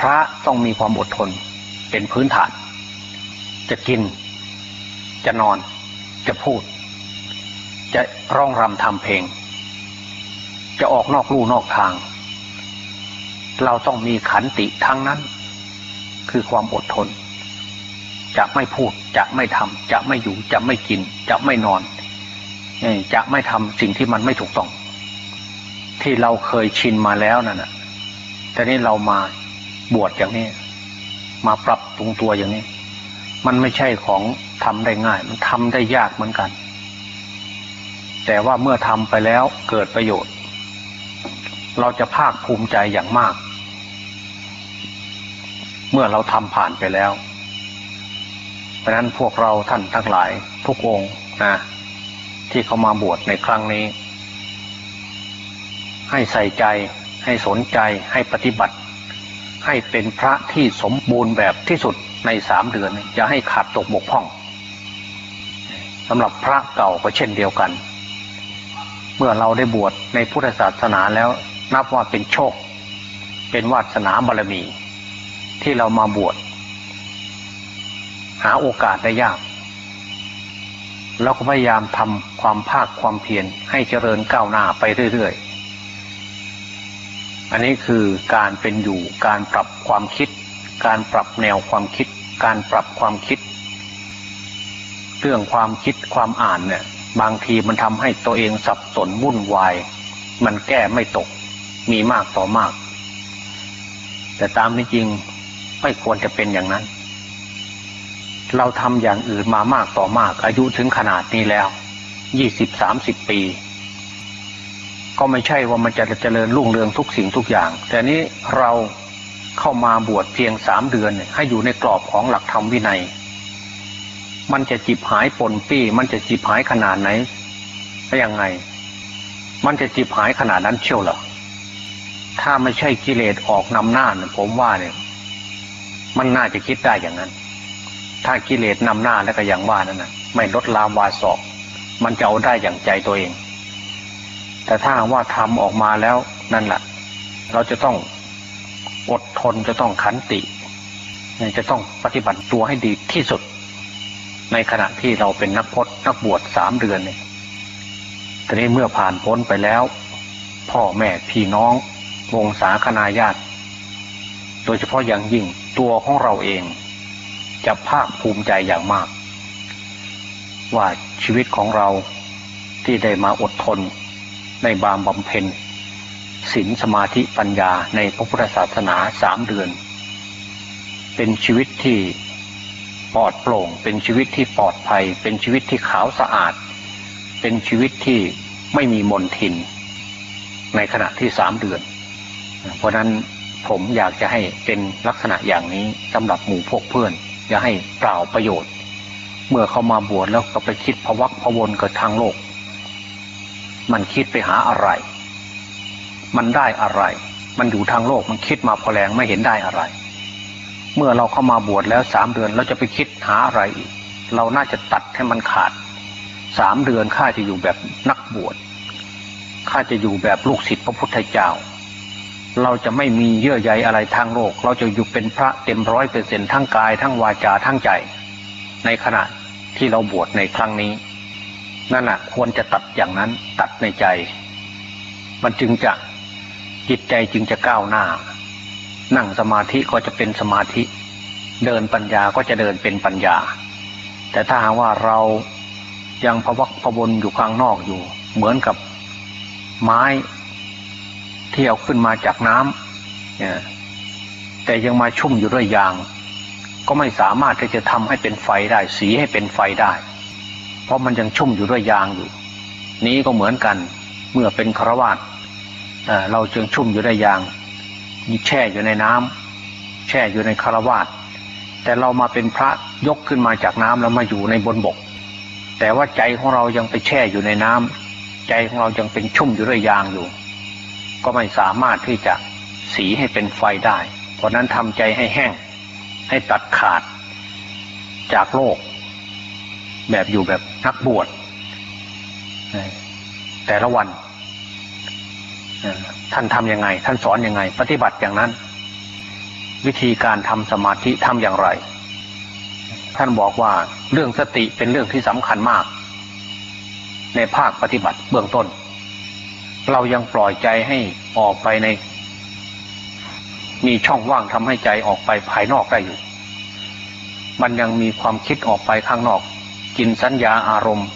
พระต้องมีความอดทน เป็นพื้นฐาน จะกิน จะนอน จะพูด จะร้องรำทำเพลง จะออกนอกลู่นอกทาง เราต้องมีขันติทั้งนั้น คือความอดทน จะไม่พูด จะไม่ทำจะไม่อยู่ จะไม่กิน จะไม่นอนจะไม่ทำสิ่งที่มันไม่ถูกต้อง ที่เราเคยชินมาแล้วนั่นแหะแต่นี้เรามาบวชอย่างนี้ มาปรับปรุงตัวอย่างนี้ มันไม่ใช่ของทำได้ง่าย มันทำได้ยากเหมือนกัน แต่ว่าเมื่อทำไปแล้วเกิดประโยชน์ เราจะภาคภูมิใจอย่างมาก เมื่อเราทำผ่านไปแล้วะนั้นพวกเราท่านทั้งหลายทุกองนะที่เขามาบวชในครั้งนี้ ให้ใส่ใจให้สนใจให้ปฏิบัติ ให้เป็นพระที่สมบูรณ์แบบที่สุดในสามเดือนจะให้ขาดตกบกพร่องสำหรับพระเก่าก็เช่นเดียวกัน เมื่อเราได้บวชในพุทธศาสนาแล้วนับว่าเป็นโชค เป็นวาสนาบารมี ที่เรามาบวช หาโอกาสได้ยาก เราก็พยายามทำความภาคความเพียรให้เจริญก้าวหน้าไปเรื่อยๆ อันนี้คือการเป็นอยู่การปรับความคิด การปรับแนวความคิด การปรับความคิด เรื่องความคิดความอ่านเนี่ยบางทีมันทำให้ตัวเองสับสนวุ่นวาย มันแก้ไม่ตก มีมากต่อมาก แต่ตามที่จริงไม่ควรจะเป็นอย่างนั้น เราทำอย่างอื่นมามากต่อมาก อายุถึงขนาดนี้แล้วยี่สิบสามสิบปี ก็ไม่ใช่ว่ามันจะเจริญรุ่งเรืองทุกสิ่งทุกอย่าง แต่นี้เราเข้ามาบวชเพียงสามเดือน ให้อยู่ในกรอบของหลักธรรมวินัย มันจะจิบหายปนปี้ มันจะจิบหายขนาดไหนยังไง มันจะจิบหายขนาดนั้นเชียวเหรอถ้าไม่ใช่กิเลสออกนำหน้าผมว่าเนี่ย มันน่าจะคิดได้อย่างนั้น ถ้ากิเลสนำหน้าแล้วก็อย่างว่านั่นนะไม่ลดลามวาสอก มันจะเอาได้อย่างใจตัวเอง แต่ถ้าว่าทำออกมาแล้วนั่นแหละเราจะต้องอดทนจะต้องขันติจะต้องปฏิบัติตัวให้ดีที่สุด ในขณะที่เราเป็นนักพจนักบวชสามเดือนเนี่ยทีนี้เมื่อผ่านพ้นไปแล้ว พ่อแม่พี่น้องวงศาคณาญาติ โดยเฉพาะอย่างยิ่งตัวของเราเอง จะภาคภูมิใจอย่างมาก ว่าชีวิตของเราที่ได้มาอดทนในบามบำเพ็ญศีลสมาธิปัญญาในพระพุทธศาสนาสามเดือน เป็นชีวิตที่ปลอดโปร่ง เป็นชีวิตที่ปลอดภัย เป็นชีวิตที่ขาวสะอาด เป็นชีวิตที่ไม่มีมนทิน ในขณะที่สามเดือน เพราะนั้นผมอยากจะให้เป็นลักษณะอย่างนี้สำหรับหมู่พวกเพื่อน อย่าให้เปล่าประโยชน์ เมื่อเขามาบวชแล้วก็ไปคิดพวักพวนเกิดทางโลก มันคิดไปหาอะไร มันได้อะไร มันอยู่ทางโลกมันคิดมาพอแรงไม่เห็นได้อะไร เมื่อเราเข้ามาบวชแล้วสามเดือนเราจะไปคิดหาอะไรอีก เราน่าจะตัดให้มันขาดสามเดือนข้าจะอยู่แบบนักบวชข้าจะอยู่แบบลูกศิษย์พระพุทธเจ้า เราจะไม่มีเยื่อใยอะไรทางโลก เราจะอยู่เป็นพระเต็มร้อยเปอร์เซ็นทั้งกายทั้งวาจาทั้งใจ ในขณะที่เราบวชในครั้งนี้ นั่นแหะควรจะตัดอย่างนั้นตัดในใจ มันจึงจะจิตใจจึงจะก้าวหน้า นั่งสมาธิก็จะเป็นสมาธิ เดินปัญญาก็จะเดินเป็นปัญญา แต่ถ้าหากว่าเรายังพวักพวนอยู่ข้างนอกอยู่ เหมือนกับไม้ ที่เอาขึ้นมาจากน้ำเนี่ยแต่ยังมาชุ่มอยู่ด้วยยาง ก็ไม่สามารถที่จะทำให้เป็นไฟได้ สีให้เป็นไฟได้ เพราะมันยังชุ่มอยู่ด้วยยางอยู่ นี้ก็เหมือนกันเมื่อเป็นครวาตเราจึงชุ่มอยู่ด้วยยางแช่อยู่ในน้ำแช่อยู่ในคารวาสแต่เรามาเป็นพระยกขึ้นมาจากน้ำแล้วมาอยู่ในบนบก แต่ว่าใจของเรายังไปแช่อยู่ในน้ำใจของเรายังเป็นชุ่มอยู่ด้วยยางอยู่ ก็ไม่สามารถที่จะสีให้เป็นไฟได้ เพราะนั้นทำใจให้แห้ง ให้ตัดขาดจากโลก แบบอยู่แบบนักบวชแต่ละวัน ท่านทำยังไง ท่านสอนยังไง ปฏิบัติอย่างนั้น วิธีการทำสมาธิทำอย่างไร ท่านบอกว่าเรื่องสติเป็นเรื่องที่สำคัญมาก ในภาคปฏิบัติเบื้องต้น เรายังปล่อยใจให้ออกไปใน มีช่องว่างทำให้ใจออกไปภายนอกได้อยู่ มันยังมีความคิดออกไปข้างนอก กินสัญญาอารมณ์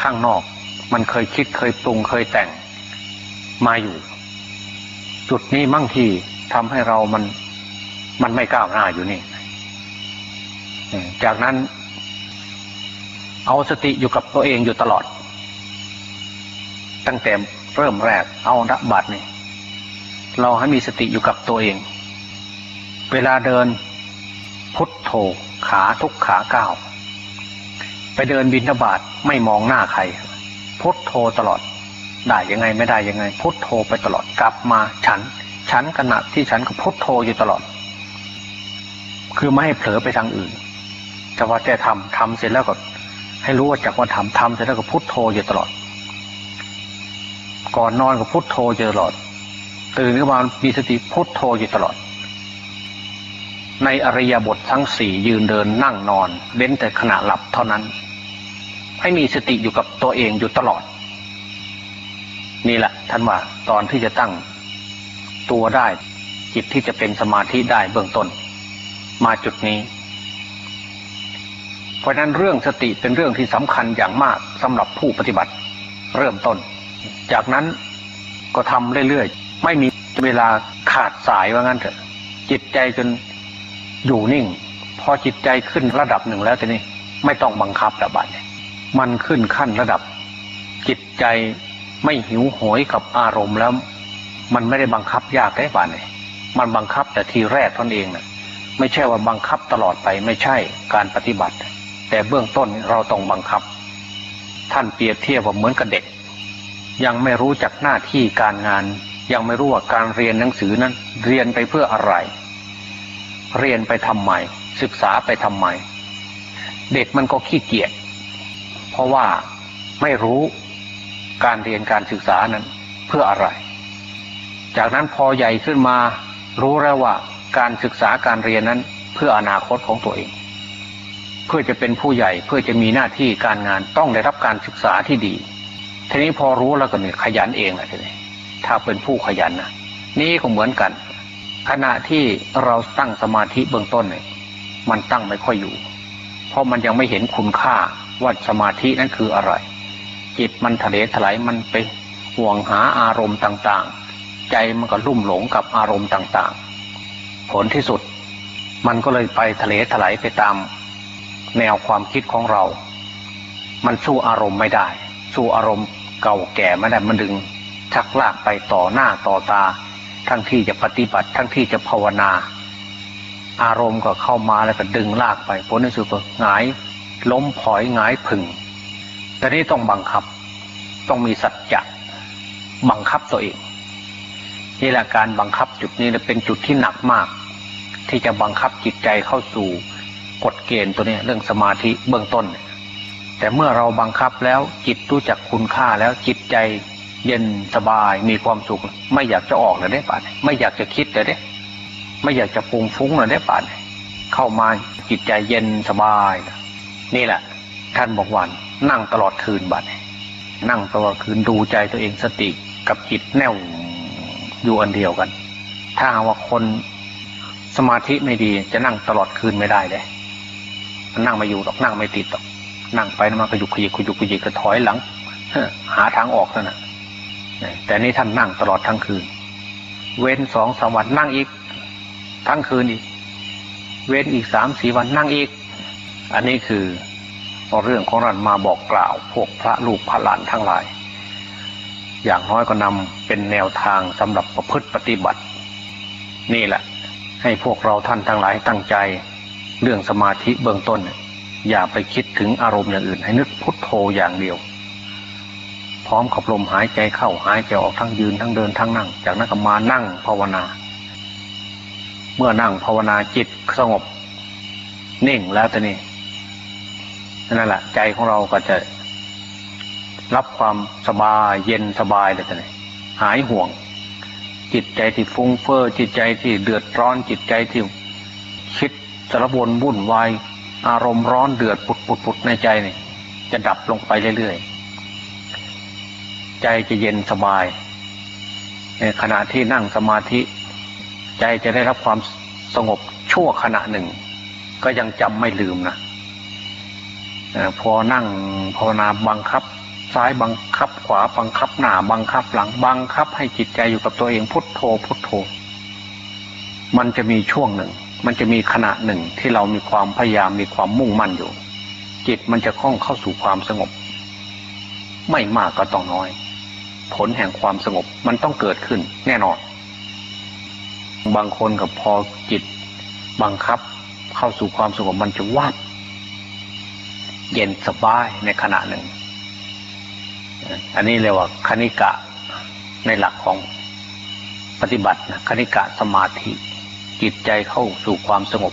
ข้างนอก มันเคยคิดเคยปรุงเคยแต่งมาอยู่ จุดนี้มั่งที่ทำให้เรามัน มันไม่ก้าวหน้าอยู่นี่ จากนั้นเอาสติอยู่กับตัวเองอยู่ตลอด ตั้งแต่ เริ่มแรกเอาระบัดนี่เราให้มีสติอยู่กับตัวเอง เวลาเดินพุทโธขาทุกขาก้าวไปเดินบินทบาทไม่มองหน้าใคร พุทโธตลอด ได้ยังไงไม่ได้ยังไง พุทโธไปตลอดกลับมาฉัน ฉันขณะที่ฉันก็พุทโธอยู่ตลอด คือไม่ให้เผลอไปทางอื่นจะว่าแต่ทำทำเสร็จแล้วก็ ให้รู้ว่าจากว่าทำทำเสร็จแล้วก็พุทโธอยู่ตลอด ก่อนนอนก็พุทโธอยู่ตลอด ตื่นขึ้นมามีสติพุทโธอยู่ตลอด ในอริยบททั้งสี่ยืนเดินนั่งนอนเว้นแต่ขณะหลับเท่านั้น ให้มีสติอยู่กับตัวเองอยู่ตลอด นี่แหละท่านว่าตอนที่จะตั้งตัวได้จิตที่จะเป็นสมาธิได้เบื้องต้น มาจุดนี้ เพราะนั้นเรื่องสติเป็นเรื่องที่สำคัญอย่างมากสำหรับผู้ปฏิบัติ เริ่มต้น จากนั้นก็ทำเรื่อยๆ ไม่มีเวลาขาดสายว่างั้นเถอะจิตใจจนอยู่นิ่ง พอจิตใจขึ้นระดับหนึ่งแล้วทีนี้ไม่ต้องบังคับระบาดมันขึ้นขั้นระดับ จิตใจไม่หิวโหยกับอารมณ์แล้ว มันไม่ได้บังคับยากได้ป่านเลยมันบังคับแต่ทีแรกตนเองนะ่ะไม่ใช่ว่าบังคับตลอดไปไม่ใช่การปฏิบัติ แต่เบื้องต้นเราต้องบังคับ ท่านเปรียบเทียบว่าเหมือนกับเด็ก ยังไม่รู้จักหน้าที่การงาน ยังไม่รู้ว่าการเรียนหนังสือนั้น เรียนไปเพื่ออะไร เรียนไปทำไม ศึกษาไปทำไม เด็กมันก็ขี้เกียจเพราะว่าไม่รู้การเรียนการศึกษานั้นเพื่ออะไร จากนั้นพอใหญ่ขึ้นมา รู้แล้วว่าการศึกษาการเรียนนั้นเพื่ออนาคตของตัวเอง เพื่อจะเป็นผู้ใหญ่เพื่อจะมีหน้าที่การงานต้องได้รับการศึกษาที่ดี ทีนี้พอรู้แล้วก็เนี่ยขยันเองแหละทีนี้ถ้าเป็นผู้ขยันนะนี่ก็เหมือนกัน ขณะที่เราตั้งสมาธิเบื้องต้นเนี่ยมันตั้งไม่ค่อยอยู่ เพราะมันยังไม่เห็นคุณค่าว่าสมาธินั้นคืออะไร จิตมันทะเลถลายมันไปห่วงหาอารมณ์ต่างๆ ใจมันก็ลุ่มหลงกับอารมณ์ต่างๆ ผลที่สุด มันก็เลยไปทะเลถลายไปตาม แนวความคิดของเรา มันสู้อารมณ์ไม่ได้ สู้อารมณ์ เก่าแก่ไม่ได้มันดึงชักลากไปต่อหน้าต่อตา ทั้งที่จะปฏิบัติ ทั้งที่จะภาวนา อารมณ์ก็เข้ามาแล้วก็ดึงลากไปผลที่สุดก็หงาย ล้มผอยหงายผึ่งแต่นี้ต้องบังคับ ต้องมีสัจจะบังคับตัวเองนี่แหละการบังคับจุดนี้เป็นจุดที่หนักมาก ที่จะบังคับจิตใจเข้าสู่กฎเกณฑ์ตัวนี้เรื่องสมาธิเบื้องต้น แต่เมื่อเราบังคับแล้วจิตรู้จักคุณค่าแล้วจิตใจเย็นสบายมีความสุข ไม่อยากจะออกเลยได้ป่านไม่อยากจะคิดเลยได้ไม่อยากจะฟุ้งฟุ้งเลยได้ป่านเข้ามาจิตใจเย็นสบาย นี่แหละ ท่านบอกวันนั่งตลอดคืนบัดนั่งตลอดคืนดูใจตัวเองสติกับจิตแน่วอยู่อันเดียวกัน ถ้าว่าคนสมาธิไม่ดีจะนั่งตลอดคืนไม่ได้เลยนนั่งไม่อยู่หรอกนั่งไม่ติดหรอก นั่งไปมันก็ยุกขยิกขยุกขยิกก็ถอยหลังหาทางออกนั่นแหะแต่นี่ท่านนั่งตลอดทั้งคืน เว้นสองสามวันนั่งอีก ทั้งคืนอีก เว้นอีกสามสี่วันนั่งอีก อันนี้คือเรื่องของรันมาบอกกล่าว พวกพระลูกพระหลานทั้งหลาย อย่างน้อยก็นำเป็นแนวทางสำหรับประพฤติปฏิบัติ นี่แหละ ให้พวกเราท่านทั้งหลายตั้งใจ เรื่องสมาธิเบื้องต้น อย่าไปคิดถึงอารมณ์อย่างอื่น ให้นึกพุทโธอย่างเดียว พร้อมขับลมหายใจเข้าหายใจออกทั้งยืนทั้งเดินทั้งนั่ง จากนั้นก็มานั่งภาวนา เมื่อนั่งภาวนาจิตสงบนิ่งแล้วแต่นี่นั่นแหละใจของเราก็จะรับความสบายเย็นสบายเลยแต่นี่หายห่วง จิตใจที่ฟุ้งเฟ้อจิตใจที่เดือดร้อนจิตใจที่คิดสารวนวุ่นวาย อารมณ์ร้อนเดือดปุดปุดปุดในใจนี่จะดับลงไปเรื่อยๆ ใจจะเย็นสบายในขณะที่นั่งสมาธิ ใจจะได้รับความสงบชั่วขณะหนึ่ง ก็ยังจำไม่ลืมนะพอนั่งภาวนาบังคับ ซ้ายบังคับขวาบังคับหน้าบังคับหลังบังคับ ให้จิตใจอยู่กับตัวเองพุทโธพุทโธ มันจะมีช่วงหนึ่ง มันจะมีขณะหนึ่งที่เรามีความพยายามมีความมุ่งมั่นอยู่ จิตมันจะคล่องเข้าสู่ความสงบ ไม่มากก็ต้องน้อย ผลแห่งความสงบมันต้องเกิดขึ้นแน่นอน บางคนกับพอจิต บังคับเข้าสู่ความสงบมันจะวาดเย็นสบายในขณะหนึ่ง อันนี้เรียกว่าคณิกะในหลักของปฏิบัตินะคณิกะสมาธิ จิตใจเข้าสู่ความสงบ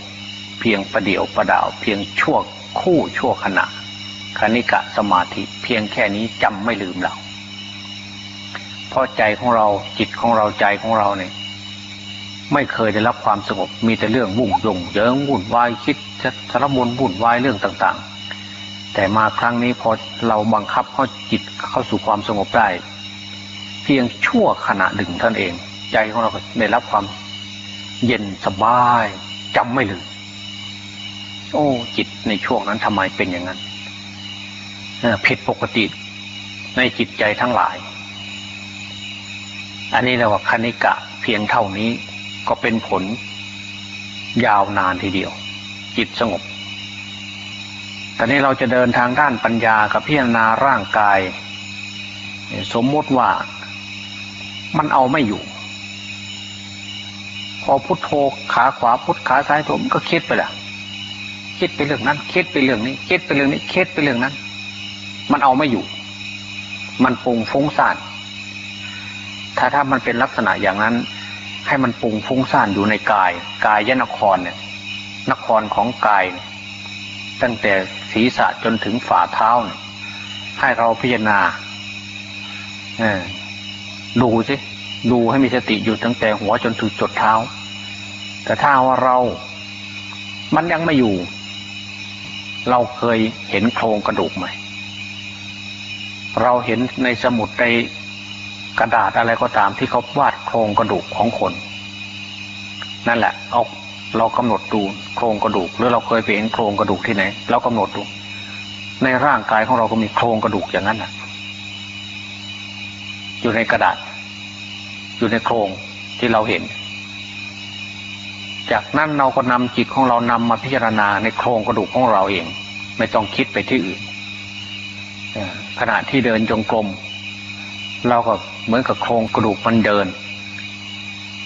เพียงประเดียวประดาว เพียงชั่วคู่ชั่วขณะคณิกะสมาธิเพียงแค่นี้จำไม่ลืมเราเพราะใจของเราจิตของเราใจของเราเนี่ยไม่เคยได้รับความสงบมีแต่เรื่องวุ่นยงเยิงวุ่นวายคิดสารมนวุ่นวายเรื่องต่างๆ แต่มาครั้งนี้พอเราบังคับเข้าจิตเข้าสู่ความสงบได้ เพียงชั่วขณะหนึ่งท่านเอง ใจของเราได้รับความ เย็นสบายจำไม่ลืมโอ้ จิตในช่วงนั้นทำไมเป็นอย่างนั้นผิดปกติในจิตใจทั้งหลาย อันนี้เราว่าคณิกะเพียงเท่านี้ก็เป็นผล ยาวนานทีเดียว จิตสงบตอนนี้เราจะเดินทางด้านปัญญากับพิจารณาร่างกาย สมมติว่ามันเอาไม่อยู่ พอพุทโธขาขวาพุทขาซ้ายผมก็คิดไปละคิดไปเรื่องนั้น คิดไปเรื่องนี้ คิดไปเรื่องนี้ คิดไปเรื่องนั้น มันเอาไม่อยู่ มันปุงฟุ้งซ่านถ้าถ้ามันเป็นลักษณะอย่างนั้น ให้มันปุงฟุ้งซ่านอยู่ในกาย กายยนครเนี่ย นครของกายเนี่ยตั้งแต่ศีรษะจนถึงฝ่าเท้าให้เราพิจารณาดูสิ ดูให้มีสติอยู่ตั้งแต่หัวจนถึงจดเท้า แต่ถ้าว่าเรา มันยังไม่อยู่ เราเคยเห็นโครงกระดูกไหม เราเห็นในสมุดในกระดาษอะไรก็ตามที่เขาวาดโครงกระดูกของคน นั่นแหละ เอาเรากำหนดดูโครงกระดูก หรือเราเคยไปเห็นโครงกระดูกที่ไหน เรากำหนดดู ในร่างกายของเราก็มีโครงกระดูกอย่างนั้นนะอยู่ในกระดาษ อยู่ในโครงที่เราเห็น จากนั้นเราก็นำจิตของเรานำมาพิจารณาในโครงกระดูกของเราเอง ไม่ต้องคิดไปที่อื่นขณะที่เดินจงกรมเราก็เหมือนกับโครงกระดูกมันเดิน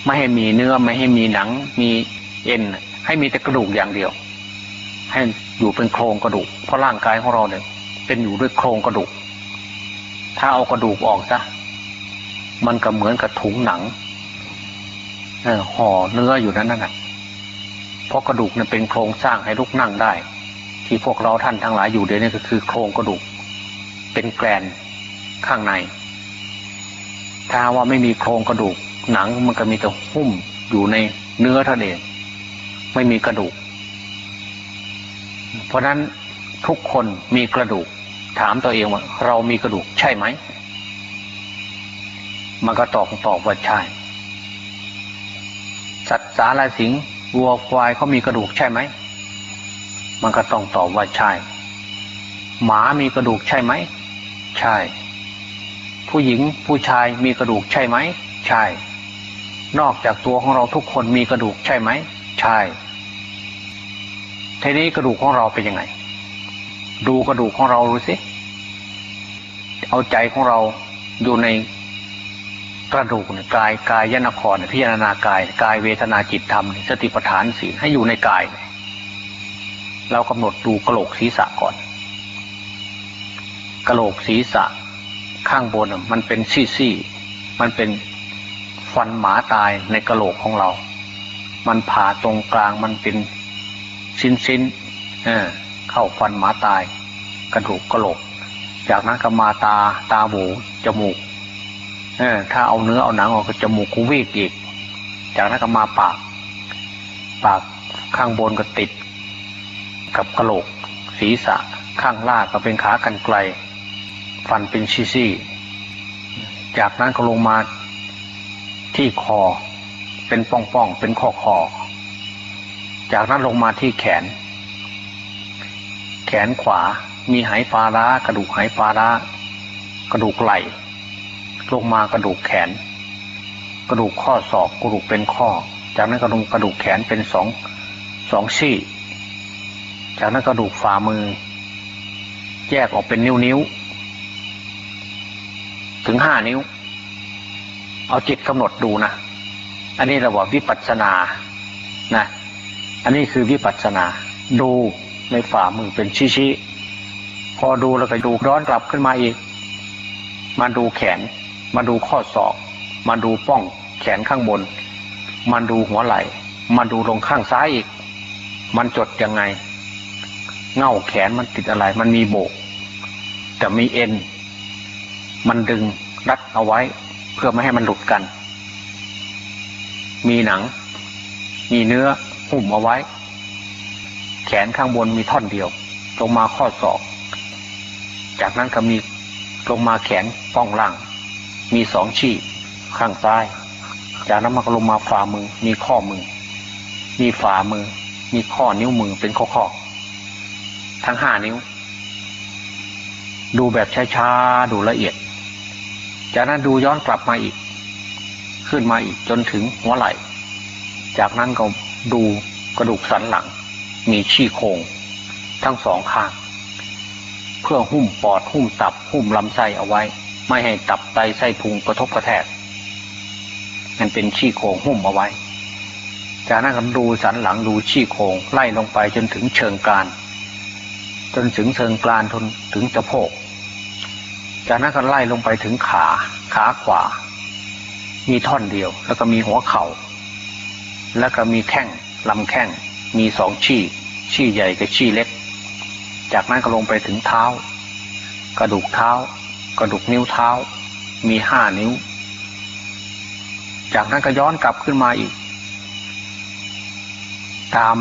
ไม่ให้มีเนื้อไม่ให้มีหนัง มีเอ็น ให้มีแต่กระดูกอย่างเดียว ให้อยู่เป็นโครงกระดูก เพราะร่างกายของเราเนี่ย เป็นอยู่ด้วยโครงกระดูก ถ้าเอากระดูกออกซะ มันก็เหมือนกับถุงหนังห่อเนื้ออยู่นั้นน่ะ เพราะกระดูกเนี่ยเป็นโครงสร้างให้ลุกนั่งได้ ที่พวกเราท่านทั้งหลายอยู่เดี๋ยวนี้ก็คือโครงกระดูก เป็นแกรนข้างใน ถ้าว่าไม่มีโครงกระดูก หนังมันก็มีแต่หุ้มอยู่ในเนื้อท่านเองไม่มีกระดูก เพราะนั้นทุกคนมีกระดูก ถามตัวเองว่า เรามีกระดูกใช่ไหม มันก็ตอบตอบว่าใช่ สัตว์สาราสิงวัวควายเขามีกระดูกใช่ไหม มันก็ต้องตอบว่าใช่ หมามีกระดูกใช่ไหม ใช่ ผู้หญิงผู้ชายมีกระดูกใช่ไหม ใช่ นอกจากตัวของเราทุกคนมีกระดูกใช่ไหม ใช่ ทีนี้กระดูกของเราเป็นยังไง ดูกระดูกของเราดูสิ เอาใจของเราอยู่ใน กระดูกเนี่ยกายกายยนครพิจารณากาย กายเวทนาจิตธรรม สติปัฏฐานสีให้อยู่ในกาย เรากำหนดดูกระโหลกศีรษะก่อนกระโหลกศีรษะข้างบนมันเป็นซี่ๆมันเป็นฟันหมาตายในกระโหลกของเรา มันผ่าตรงกลางมันเป็นชิ้นชิ้นเเข้าฟันหมาตาย กระดูกกระโหลก จากนั้นก็มาตาตาหูจมูก ถ้าเอาเนื้อเอาหนังออกก็จมูกคูวีดอีก จากนั้นก็มาปาก ปากข้างบนก็ติด กับกระโหลก ศีรษะข้างล่างก็เป็นขากันไกล ฟันเป็นซี่ๆจากนั้นก็ลงมาที่คอ เป็นป้องๆเป็นคอคอ จากนั้นลงมาที่แขน แขนขวามีไหปลาร้ากระดูกไหปลาร้ากระดูกไหล่ ลงมากระดูกแขน กระดูกข้อศอกกระดูกเป็นข้อ จากนั้นกระดูกกระดูกแขนเป็นสองสองซี่ จากนั้นกระดูกฝ่ามือ แยกออกเป็นนิ้วนิ้วถึงห้านิ้ว เอาจิตกำหนดดูนะ อันนี้เราบอกวิปัสสนานะ อันนี้คือวิปัสสนา ดูในฝ่ามือเป็นชี้ๆพอดูแล้วก็ดูร้อนกลับขึ้นมาอีก มาดูแขน มาดูข้อศอก มาดูป้องแขนข้างบน มาดูหัวไหล่ มาดูลงข้างซ้ายอีก มันจดยังไง เง่าแขนมันติดอะไร มันมีโบก แต่มีเอ็น มันดึงรัดเอาไว้ เพื่อไม่ให้มันหลุดกัน มีหนัง มีเนื้อหุ้มเอาไว้ แขนข้างบนมีท่อนเดียว ลงมาข้อศอก จากนั้นก็มีลงมาแขนป้องล่าง มีสองชี้ข้างซ้าย จากนั้นมันก็ลงมาฝ่ามือ มีข้อมือ มีฝ่ามือ มีข้อนิ้วมือเป็นข้อข้อทั้งห้านิ้ว ดูแบบช้าๆดูละเอียด จากนั้นดูย้อนกลับมาอีก ขึ้นมาอีกจนถึงหัวไหล่ จากนั้นก็ดูกระดูกสันหลัง มีชี้โครงทั้งสองข้าง เพื่อหุ้มปอดหุ้มตับหุ้มลำไส้เอาไว้ ไม่ให้ตับไตไส้พุงกระทบกระแทกมันเป็นชี้โครงหุ้มเอาไว้ จากนั้นก็ดูสันหลังดูชี้โครงไล่ลงไปจนถึงเชิงกรานจนถึงเชิงกรานทนถึงสะโพก จากนั้นก็ไล่ลงไปถึงขาขาขวา มีท่อนเดียว แล้วก็มีหัวเขา่า แล้วก็มีแข้งลำแข้งมีสองชี้ชี้ใหญ่กับชี้เล็ก จากนั้นก็ลงไปถึงเท้า กระดูกเท้า กระดูกนิ้วเท้า มีห้านิ้ว จากนั้นก็ย้อนกลับขึ้นมาอีก ตาม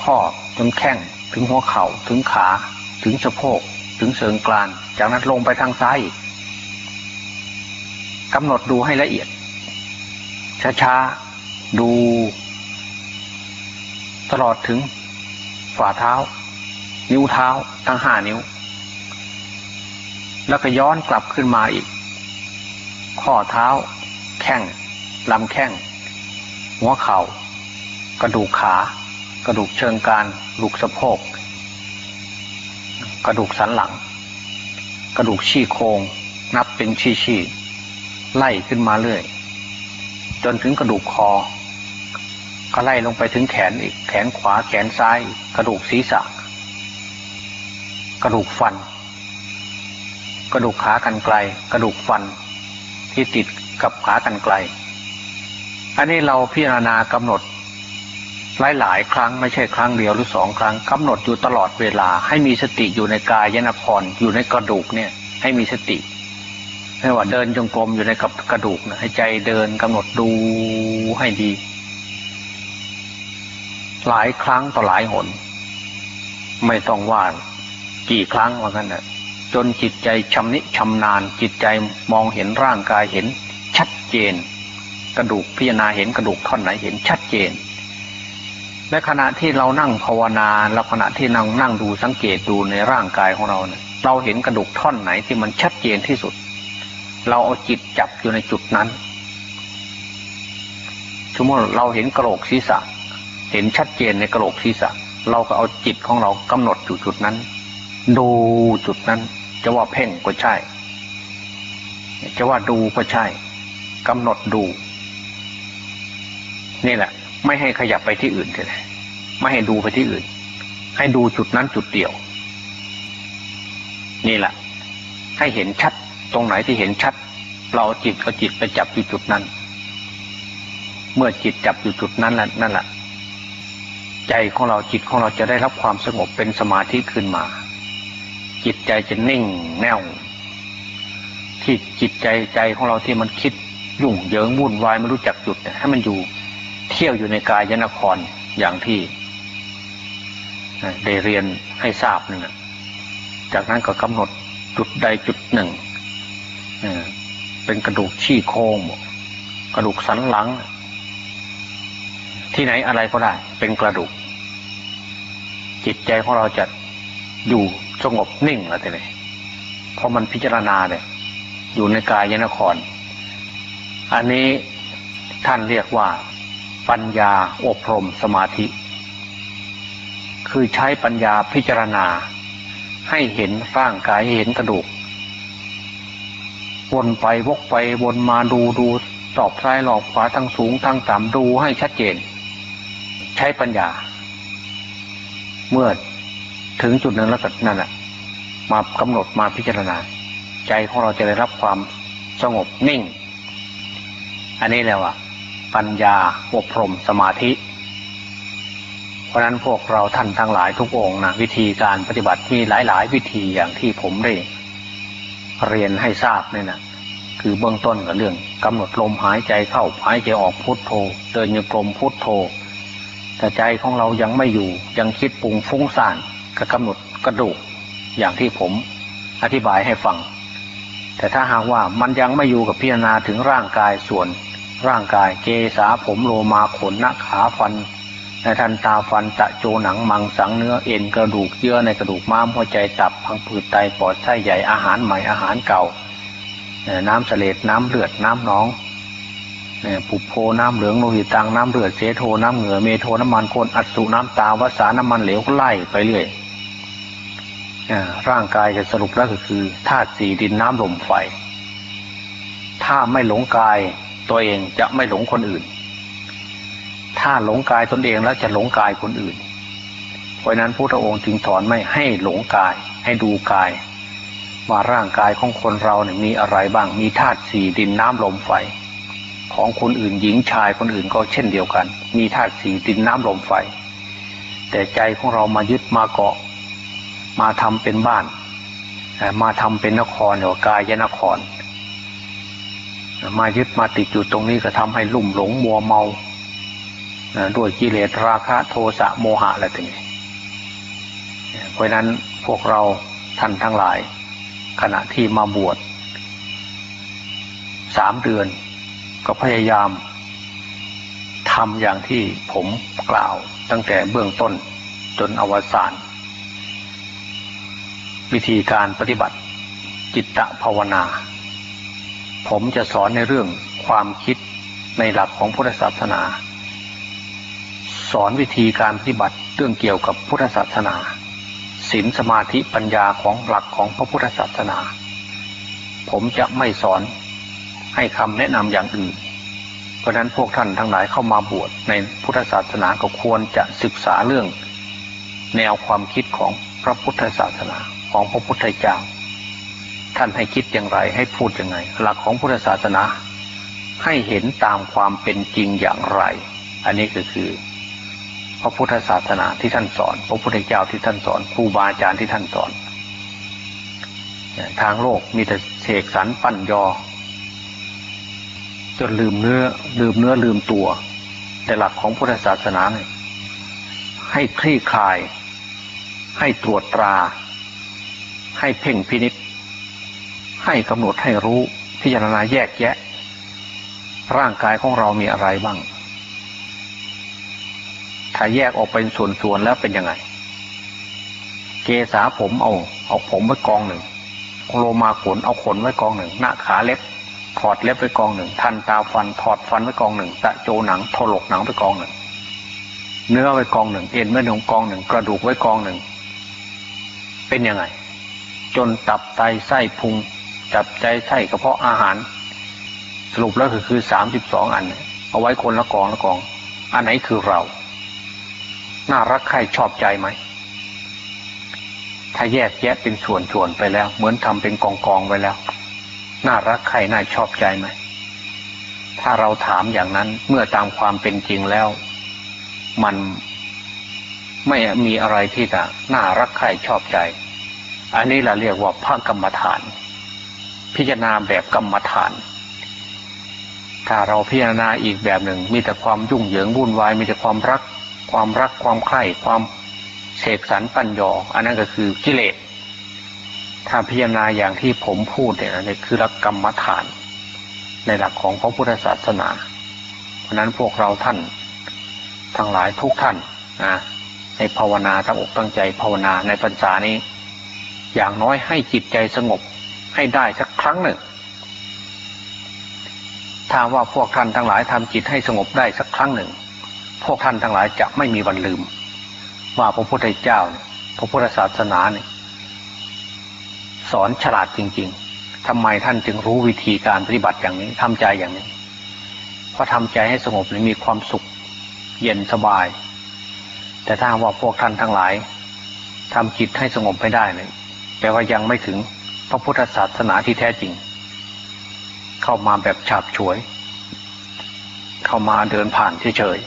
ข้อจนแข้งถึงหัวเขา่าถึงขา ถึงสะโพก ถึงเสริงกลาน จากนั้นลงไปทางซ้ายกำหนดดูให้ละเอียด ช้าๆ ดู ตลอดถึงฝ่าเท้า นิ้วเท้าทั้งห้านิ้ว แล้วก็ย้อนกลับขึ้นมาอีก ข้อเท้า แข้งลำแข้ง หัวเขา่า กระดูกขา กระดูกเชิงกรานกระดูกสะโพก กระดูกสันหลัง กระดูกชี้โครงนับเป็นชี้ชี้ไล่ขึ้นมาเรื่อย จนถึงกระดูกคอ ก็ไล่ลงไปถึงแขนอีก แขนขวาแขนซ้าย กระดูกศีรษะ กระดูกฟัน กระดูกขากันไกล กระดูกฟัน ที่ติดกับขากันไกล อันนี้เราพิจารณากำหนด หลายหลายครั้งไม่ใช่ครั้งเดียวหรือสองครั้งกำหนดอยู่ตลอดเวลา ให้มีสติอยู่ในกายยนครอยู่ในกระดูกเนี่ย ให้มีสติไม่ว่าเดินจงกรมอยู่ในกับกระดูกนะให้ใจเดินกำหนดดูให้ดี หลายครั้งต่อหลายหน ไม่ต้องว่ากี่ครั้งว่ากันนะ จนจิตใจชำนิชำนาญ จิตใจมองเห็นร่างกายเห็นชัดเจน กระดูกพิจารณาเห็นกระดูกท่อนไหนเห็นชัดเจน และขณะที่เรานั่งภาวนาและขณะที่นั่งนั่งดูสังเกตดูในร่างกายของเราเนี่ยเราเห็นกระดูกท่อนไหนที่มันชัดเจนที่สุด เราเอาจิตจับอยู่ในจุดนั้นสมมติเราเห็นกระโหลกศีรษะ เห็นชัดเจนในกระโหลกศีรษะ เราก็เอาจิตของเรากำหนดอยู่จุดนั้น ดูจุดนั้น จะว่าเพ่งก็ใช่ จะว่าดูก็ใช่กำหนดดู นี่แหละ ไม่ให้ขยับไปที่อื่นเลยไม่ให้ดูไปที่อื่น ให้ดูจุดนั้นจุดเดียว นี่แหละ ให้เห็นชัดตรงไหนที่เห็นชัด เราจิตก็จิตไปจับอยู่จุดนั้น เมื่อจิตจับอยู่จุดนั้นแหละนั่นแหละใจของเราจิตของเราจะได้รับความสงบเป็นสมาธิขึ้นมา จิตใจจะนิ่งแน่วที่จิตใจใจของเราที่มันคิดยุ่งเหยิงวุ่นวายไม่รู้จักหยุดให้มันอยู่เที่ยวอยู่ในกายยนครอย่างที่ได้เรียนให้ทราบนั่นจากนั้นก็กำหนดจุดใดจุดหนึ่งเป็นกระดูกชี้โครงกระดูกสันหลัง ที่ไหนอะไรก็ได้ เป็นกระดูก จิตใจของเราจะ อยู่สงบนิ่งอะไรเลยเพราะมันพิจารณาเลยอยู่ในกายยนคร อันนี้ท่านเรียกว่า ปัญญาอบรมสมาธิ คือใช้ปัญญาพิจารณา ให้เห็นร่างกายเห็นกระดูก วนไปวกไปวนมาดูดูตอบซ้ายหลอกขวาทั้งสูงทั้งต่ำดูให้ชัดเจน ใช้ปัญญา เมื่อ ถึงจุดนั้นแล้วก็นั่นแหละมากำหนดมาพิจารณา ใจของเราจะได้รับความสงบนิ่ง อันนี้แล้วอะปัญญาอบรมสมาธิ เพราะนั้นพวกเราท่านทั้งหลายทุกองนะวิธีการปฏิบัติมีหลาย ๆ วิธีอย่างที่ผมได้ เรียนให้ทราบเนี่ยนะคือเบื้องต้นกับเรื่องกำหนดลมหายใจเข้าหายใจออกพุทโธเดินโยกลมพุทโธแต่ใจของเรายังไม่อยู่ยังคิดปรุงฟุ้งซ่าน ก็กำหนดกระดูกอย่างที่ผมอธิบายให้ฟัง แต่ถ้าหากว่ามันยังไม่อยู่กับพิจารณาถึงร่างกายส่วน ร่างกายเกสาผมโลมาขนหน้าขาฟันในทันตาฟันตะโจหนังมังสังเนื้อเอ็นกระดูกเยื่อในกระดูกม้ามหัวใจตับพังผืดไตปอดไส้ใหญ่อาหารใหม่อาหารเก่า น้ำเสลดน้ำเลือดน้ำน้องปุโพน้ำเหลืองโลหิตตังน้ำเลือดเสโทน้ำเหงื่อเมโทน้ำมันคนอัดสุน้ำตาวสาน้ำมันเหลวไล่ไปเรื่อย ร่างกายจะสรุปแล้วก็คือธาตุสี่ดินน้ำลมไฟ ถ้าไม่หลงกายตัวเองจะไม่หลงคนอื่น ถ้าหลงกายตนเองแล้วจะหลงกายคนอื่น เพราะนั้นพระองค์จึงสอนไม่ให้หลงกายให้ดูกาย ว่าร่างกายของคนเราเนี่ยมีอะไรบ้างมีธาตุสี่ดินน้ำลมไฟ ของคนอื่นหญิงชายคนอื่นก็เช่นเดียวกัน มีธาตุสี่ดินน้ำลมไฟ แต่ใจของเรามายึดมาเกาะ มาทำเป็นบ้าน มาทำเป็นนครหรือกายนคร มายึดมาติดอยู่ตรงนี้ก็ทำให้ลุ่มหลงมัวเมาด้วยกิเลสราคะโทสะโมหะอะไรต่างๆเพราะนั้นพวกเราท่านทั้งหลาย ขณะที่มาบวชสามเดือน ก็พยายามทำอย่างที่ผมกล่าวตั้งแต่เบื้องต้นจนอวสาน วิธีการปฏิบัติจิตตภาวนา ผมจะสอนในเรื่องความคิดในหลักของพุทธศาสนา สอนวิธีการปฏิบัติเรื่องเกี่ยวกับพุทธศาสนาศีลสมาธิปัญญาของหลักของพระพุทธศาสนา ผมจะไม่สอนให้คำแนะนำอย่างอื่น เพราะนั้นพวกท่านทั้งหลายเข้ามาบวชในพุทธศาสนาก็ควรจะศึกษาเรื่อง แนวความคิดของพระพุทธศาสนา ของพระพุทธเจ้า ท่านให้คิดอย่างไรให้พูดยังไง หลักของพุทธศาสนา ให้เห็นตามความเป็นจริงอย่างไร อันนี้ก็คือ พระพุทธศาสนาที่ท่านสอน พระพุทธเจ้าที่ท่านสอนครูบาอาจารย์ที่ท่านสอน ทางโลกมีแต่เสกสรรปั้นยอ จนลืมเนื้อลืมเนื้อลืมตัว แต่หลักของพุทธศาสนาเนี่ยให้คลี่คลาย ให้ตรวจตรา ให้เพ่งพินิษให้กำหนดให้รู้พิจารณาแยกแยะ ร่างกายของเรามีอะไรบ้าง ถ้าแยกออกเป็นส่วนๆแล้วเป็นยังไง เกษาผมเอา เอาผมไว้กองหนึ่งโลมาขนเอาขนไว้กองหนึ่ง หน้าขาเล็บ ถอดเล็บไว้กองหนึ่ง ทันตาฟัน ถอดฟันไว้กองหนึ่ง ตะโจหนังถลกหนังไว้กองหนึ่ง เนื้อไว้กองหนึ่ง เอ็นไว้หนึ่งกองหนึ่ง กระดูกไว้กองหนึ่ง เป็นยังไง จนตับไตไส้พุงจับใจไส้กระเพาะอาหาร สรุปแล้วก็คือสามสิบสองอัน เอาไว้คนละกองละกอง อันไหนคือเรา น่ารักใครชอบใจไหม ถ้าแยกแยะเป็นส่วนๆไปแล้ว เหมือนทำเป็นกองกองไว้แล้ว น่ารักใครน่าชอบใจไหม ถ้าเราถามอย่างนั้นเมื่อตามความเป็นจริงแล้ว มันไม่มีอะไรที่จะน่ารักใครชอบใจ อันนี้เราเรียกว่าพระกรรมฐาน พิจารณาแบบกรรมฐาน ถ้าเราพิจารณาอีกแบบหนึ่ง มีแต่ความยุ่งเหยิงวุ่นวาย มีแต่ความรัก ความรักความใคร่ความเสกสรรปัญญออันนั้นก็คือกิเลส ถ้าพิจารณาอย่างที่ผมพูดเนี่ยนี่คือรักกรรมฐาน ในหลักของพระพุทธศาสนา เพราะนั้นพวกเราท่าน ทั้งหลายทุกท่านนะในภาวนาตั้งอกตั้งใจภาวนาในพรรษานี้ อย่างน้อยให้จิตใจสงบให้ได้สักครั้งหนึ่งถ้าว่าพวกท่านทั้งหลายทำจิตให้สงบได้สักครั้งหนึ่ง พวกท่านทั้งหลายจะไม่มีวันลืม ว่าพระพุทธเจ้าเนี่ยพระพุทธศาสนาเนี่ยสอนฉลาดจริง ๆทำไมท่านจึงรู้วิธีการปฏิบัติอย่างนี้ทำใจอย่างนี้เพราะทำใจให้สงบมีความสุข เย็นสบาย แต่ถ้าว่าพวกท่านทั้งหลายทำจิตให้สงบไม่ได้เนี่ย แปลว่ายังไม่ถึงพระพุทธศาสนาที่แท้จริง เข้ามาแบบฉาบฉวย เข้ามาเดินผ่านเฉย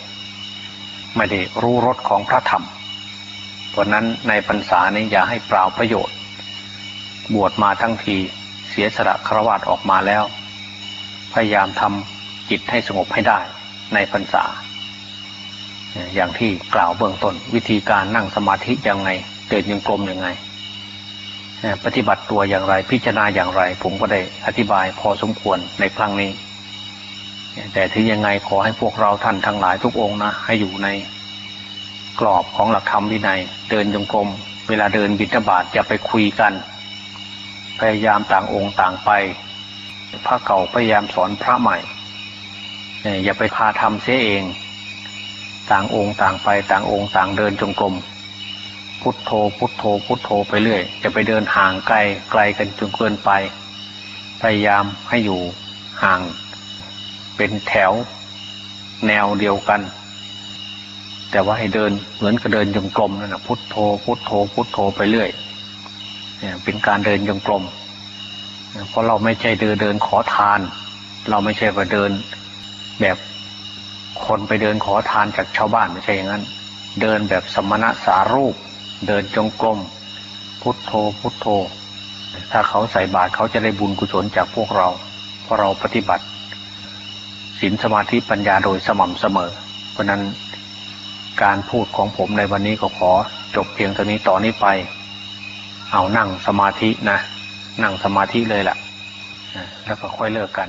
ๆไม่ได้รู้รสของพระธรรมเพราะนั้นในพรรษานี้อย่าให้เปล่าประโยชน์ บวชมาทั้งทีเสียสละครวญออกมาแล้ว พยายามทำจิตให้สงบให้ได้ในพรรษา อย่างที่กล่าวเบื้องต้นวิธีการนั่งสมาธิยังไงเดินยังกลมยังไง ปฏิบัติตัวอย่างไร พิจารณาอย่างไร ผมก็ได้อธิบายพอสมควรในครั้งนี้ แต่ถึงยังไงขอให้พวกเราท่านทั้งหลายทุกองนะให้อยู่ในกรอบของหลักธรรมวินัยเดินจงกรมเวลาเดินบิณฑบาตอย่าไปคุยกัน พยายามต่างองค์ต่างไป พระเก่าพยายามสอนพระใหม่อย่าไปพาทำเสียเอง ต่างองค์ต่างไปต่างองค์ต่างเดินจงกรม พุทโธ พุทโธ พุทโธไปเรื่อยจะไปเดินห่างไกลไกลกันจนเกินไป พยายามให้อยู่ห่าง เป็นแถว แนวเดียวกัน แต่ว่าให้เดินเหมือนกับเดินจงกรมนั่นนะพุทโธ พุทโธ พุทโธไปเรื่อยเนี่ยเป็นการเดินจงกรมเพราะเราไม่ใช่เดินเดินขอทาน เราไม่ใช่ไปเดินแบบคนไปเดินขอทานจากชาวบ้านไม่ใช่อย่างนั้น เดินแบบสมณะสารูป เดินจงกรมพุทโธพุทโธ ถ้าเขาใส่บาตรเขาจะได้บุญกุศลจากพวกเรา เพราะเราปฏิบัติศีลสมาธิปัญญาโดยสม่ำเสมอ เพราะนั้นการพูดของผมในวันนี้ก็ขอจบเพียงเท่านี้ต่อนนี้ไป เอานั่งสมาธินะ นั่งสมาธิเลยล่ะ แล้วก็ค่อยเลิกกัน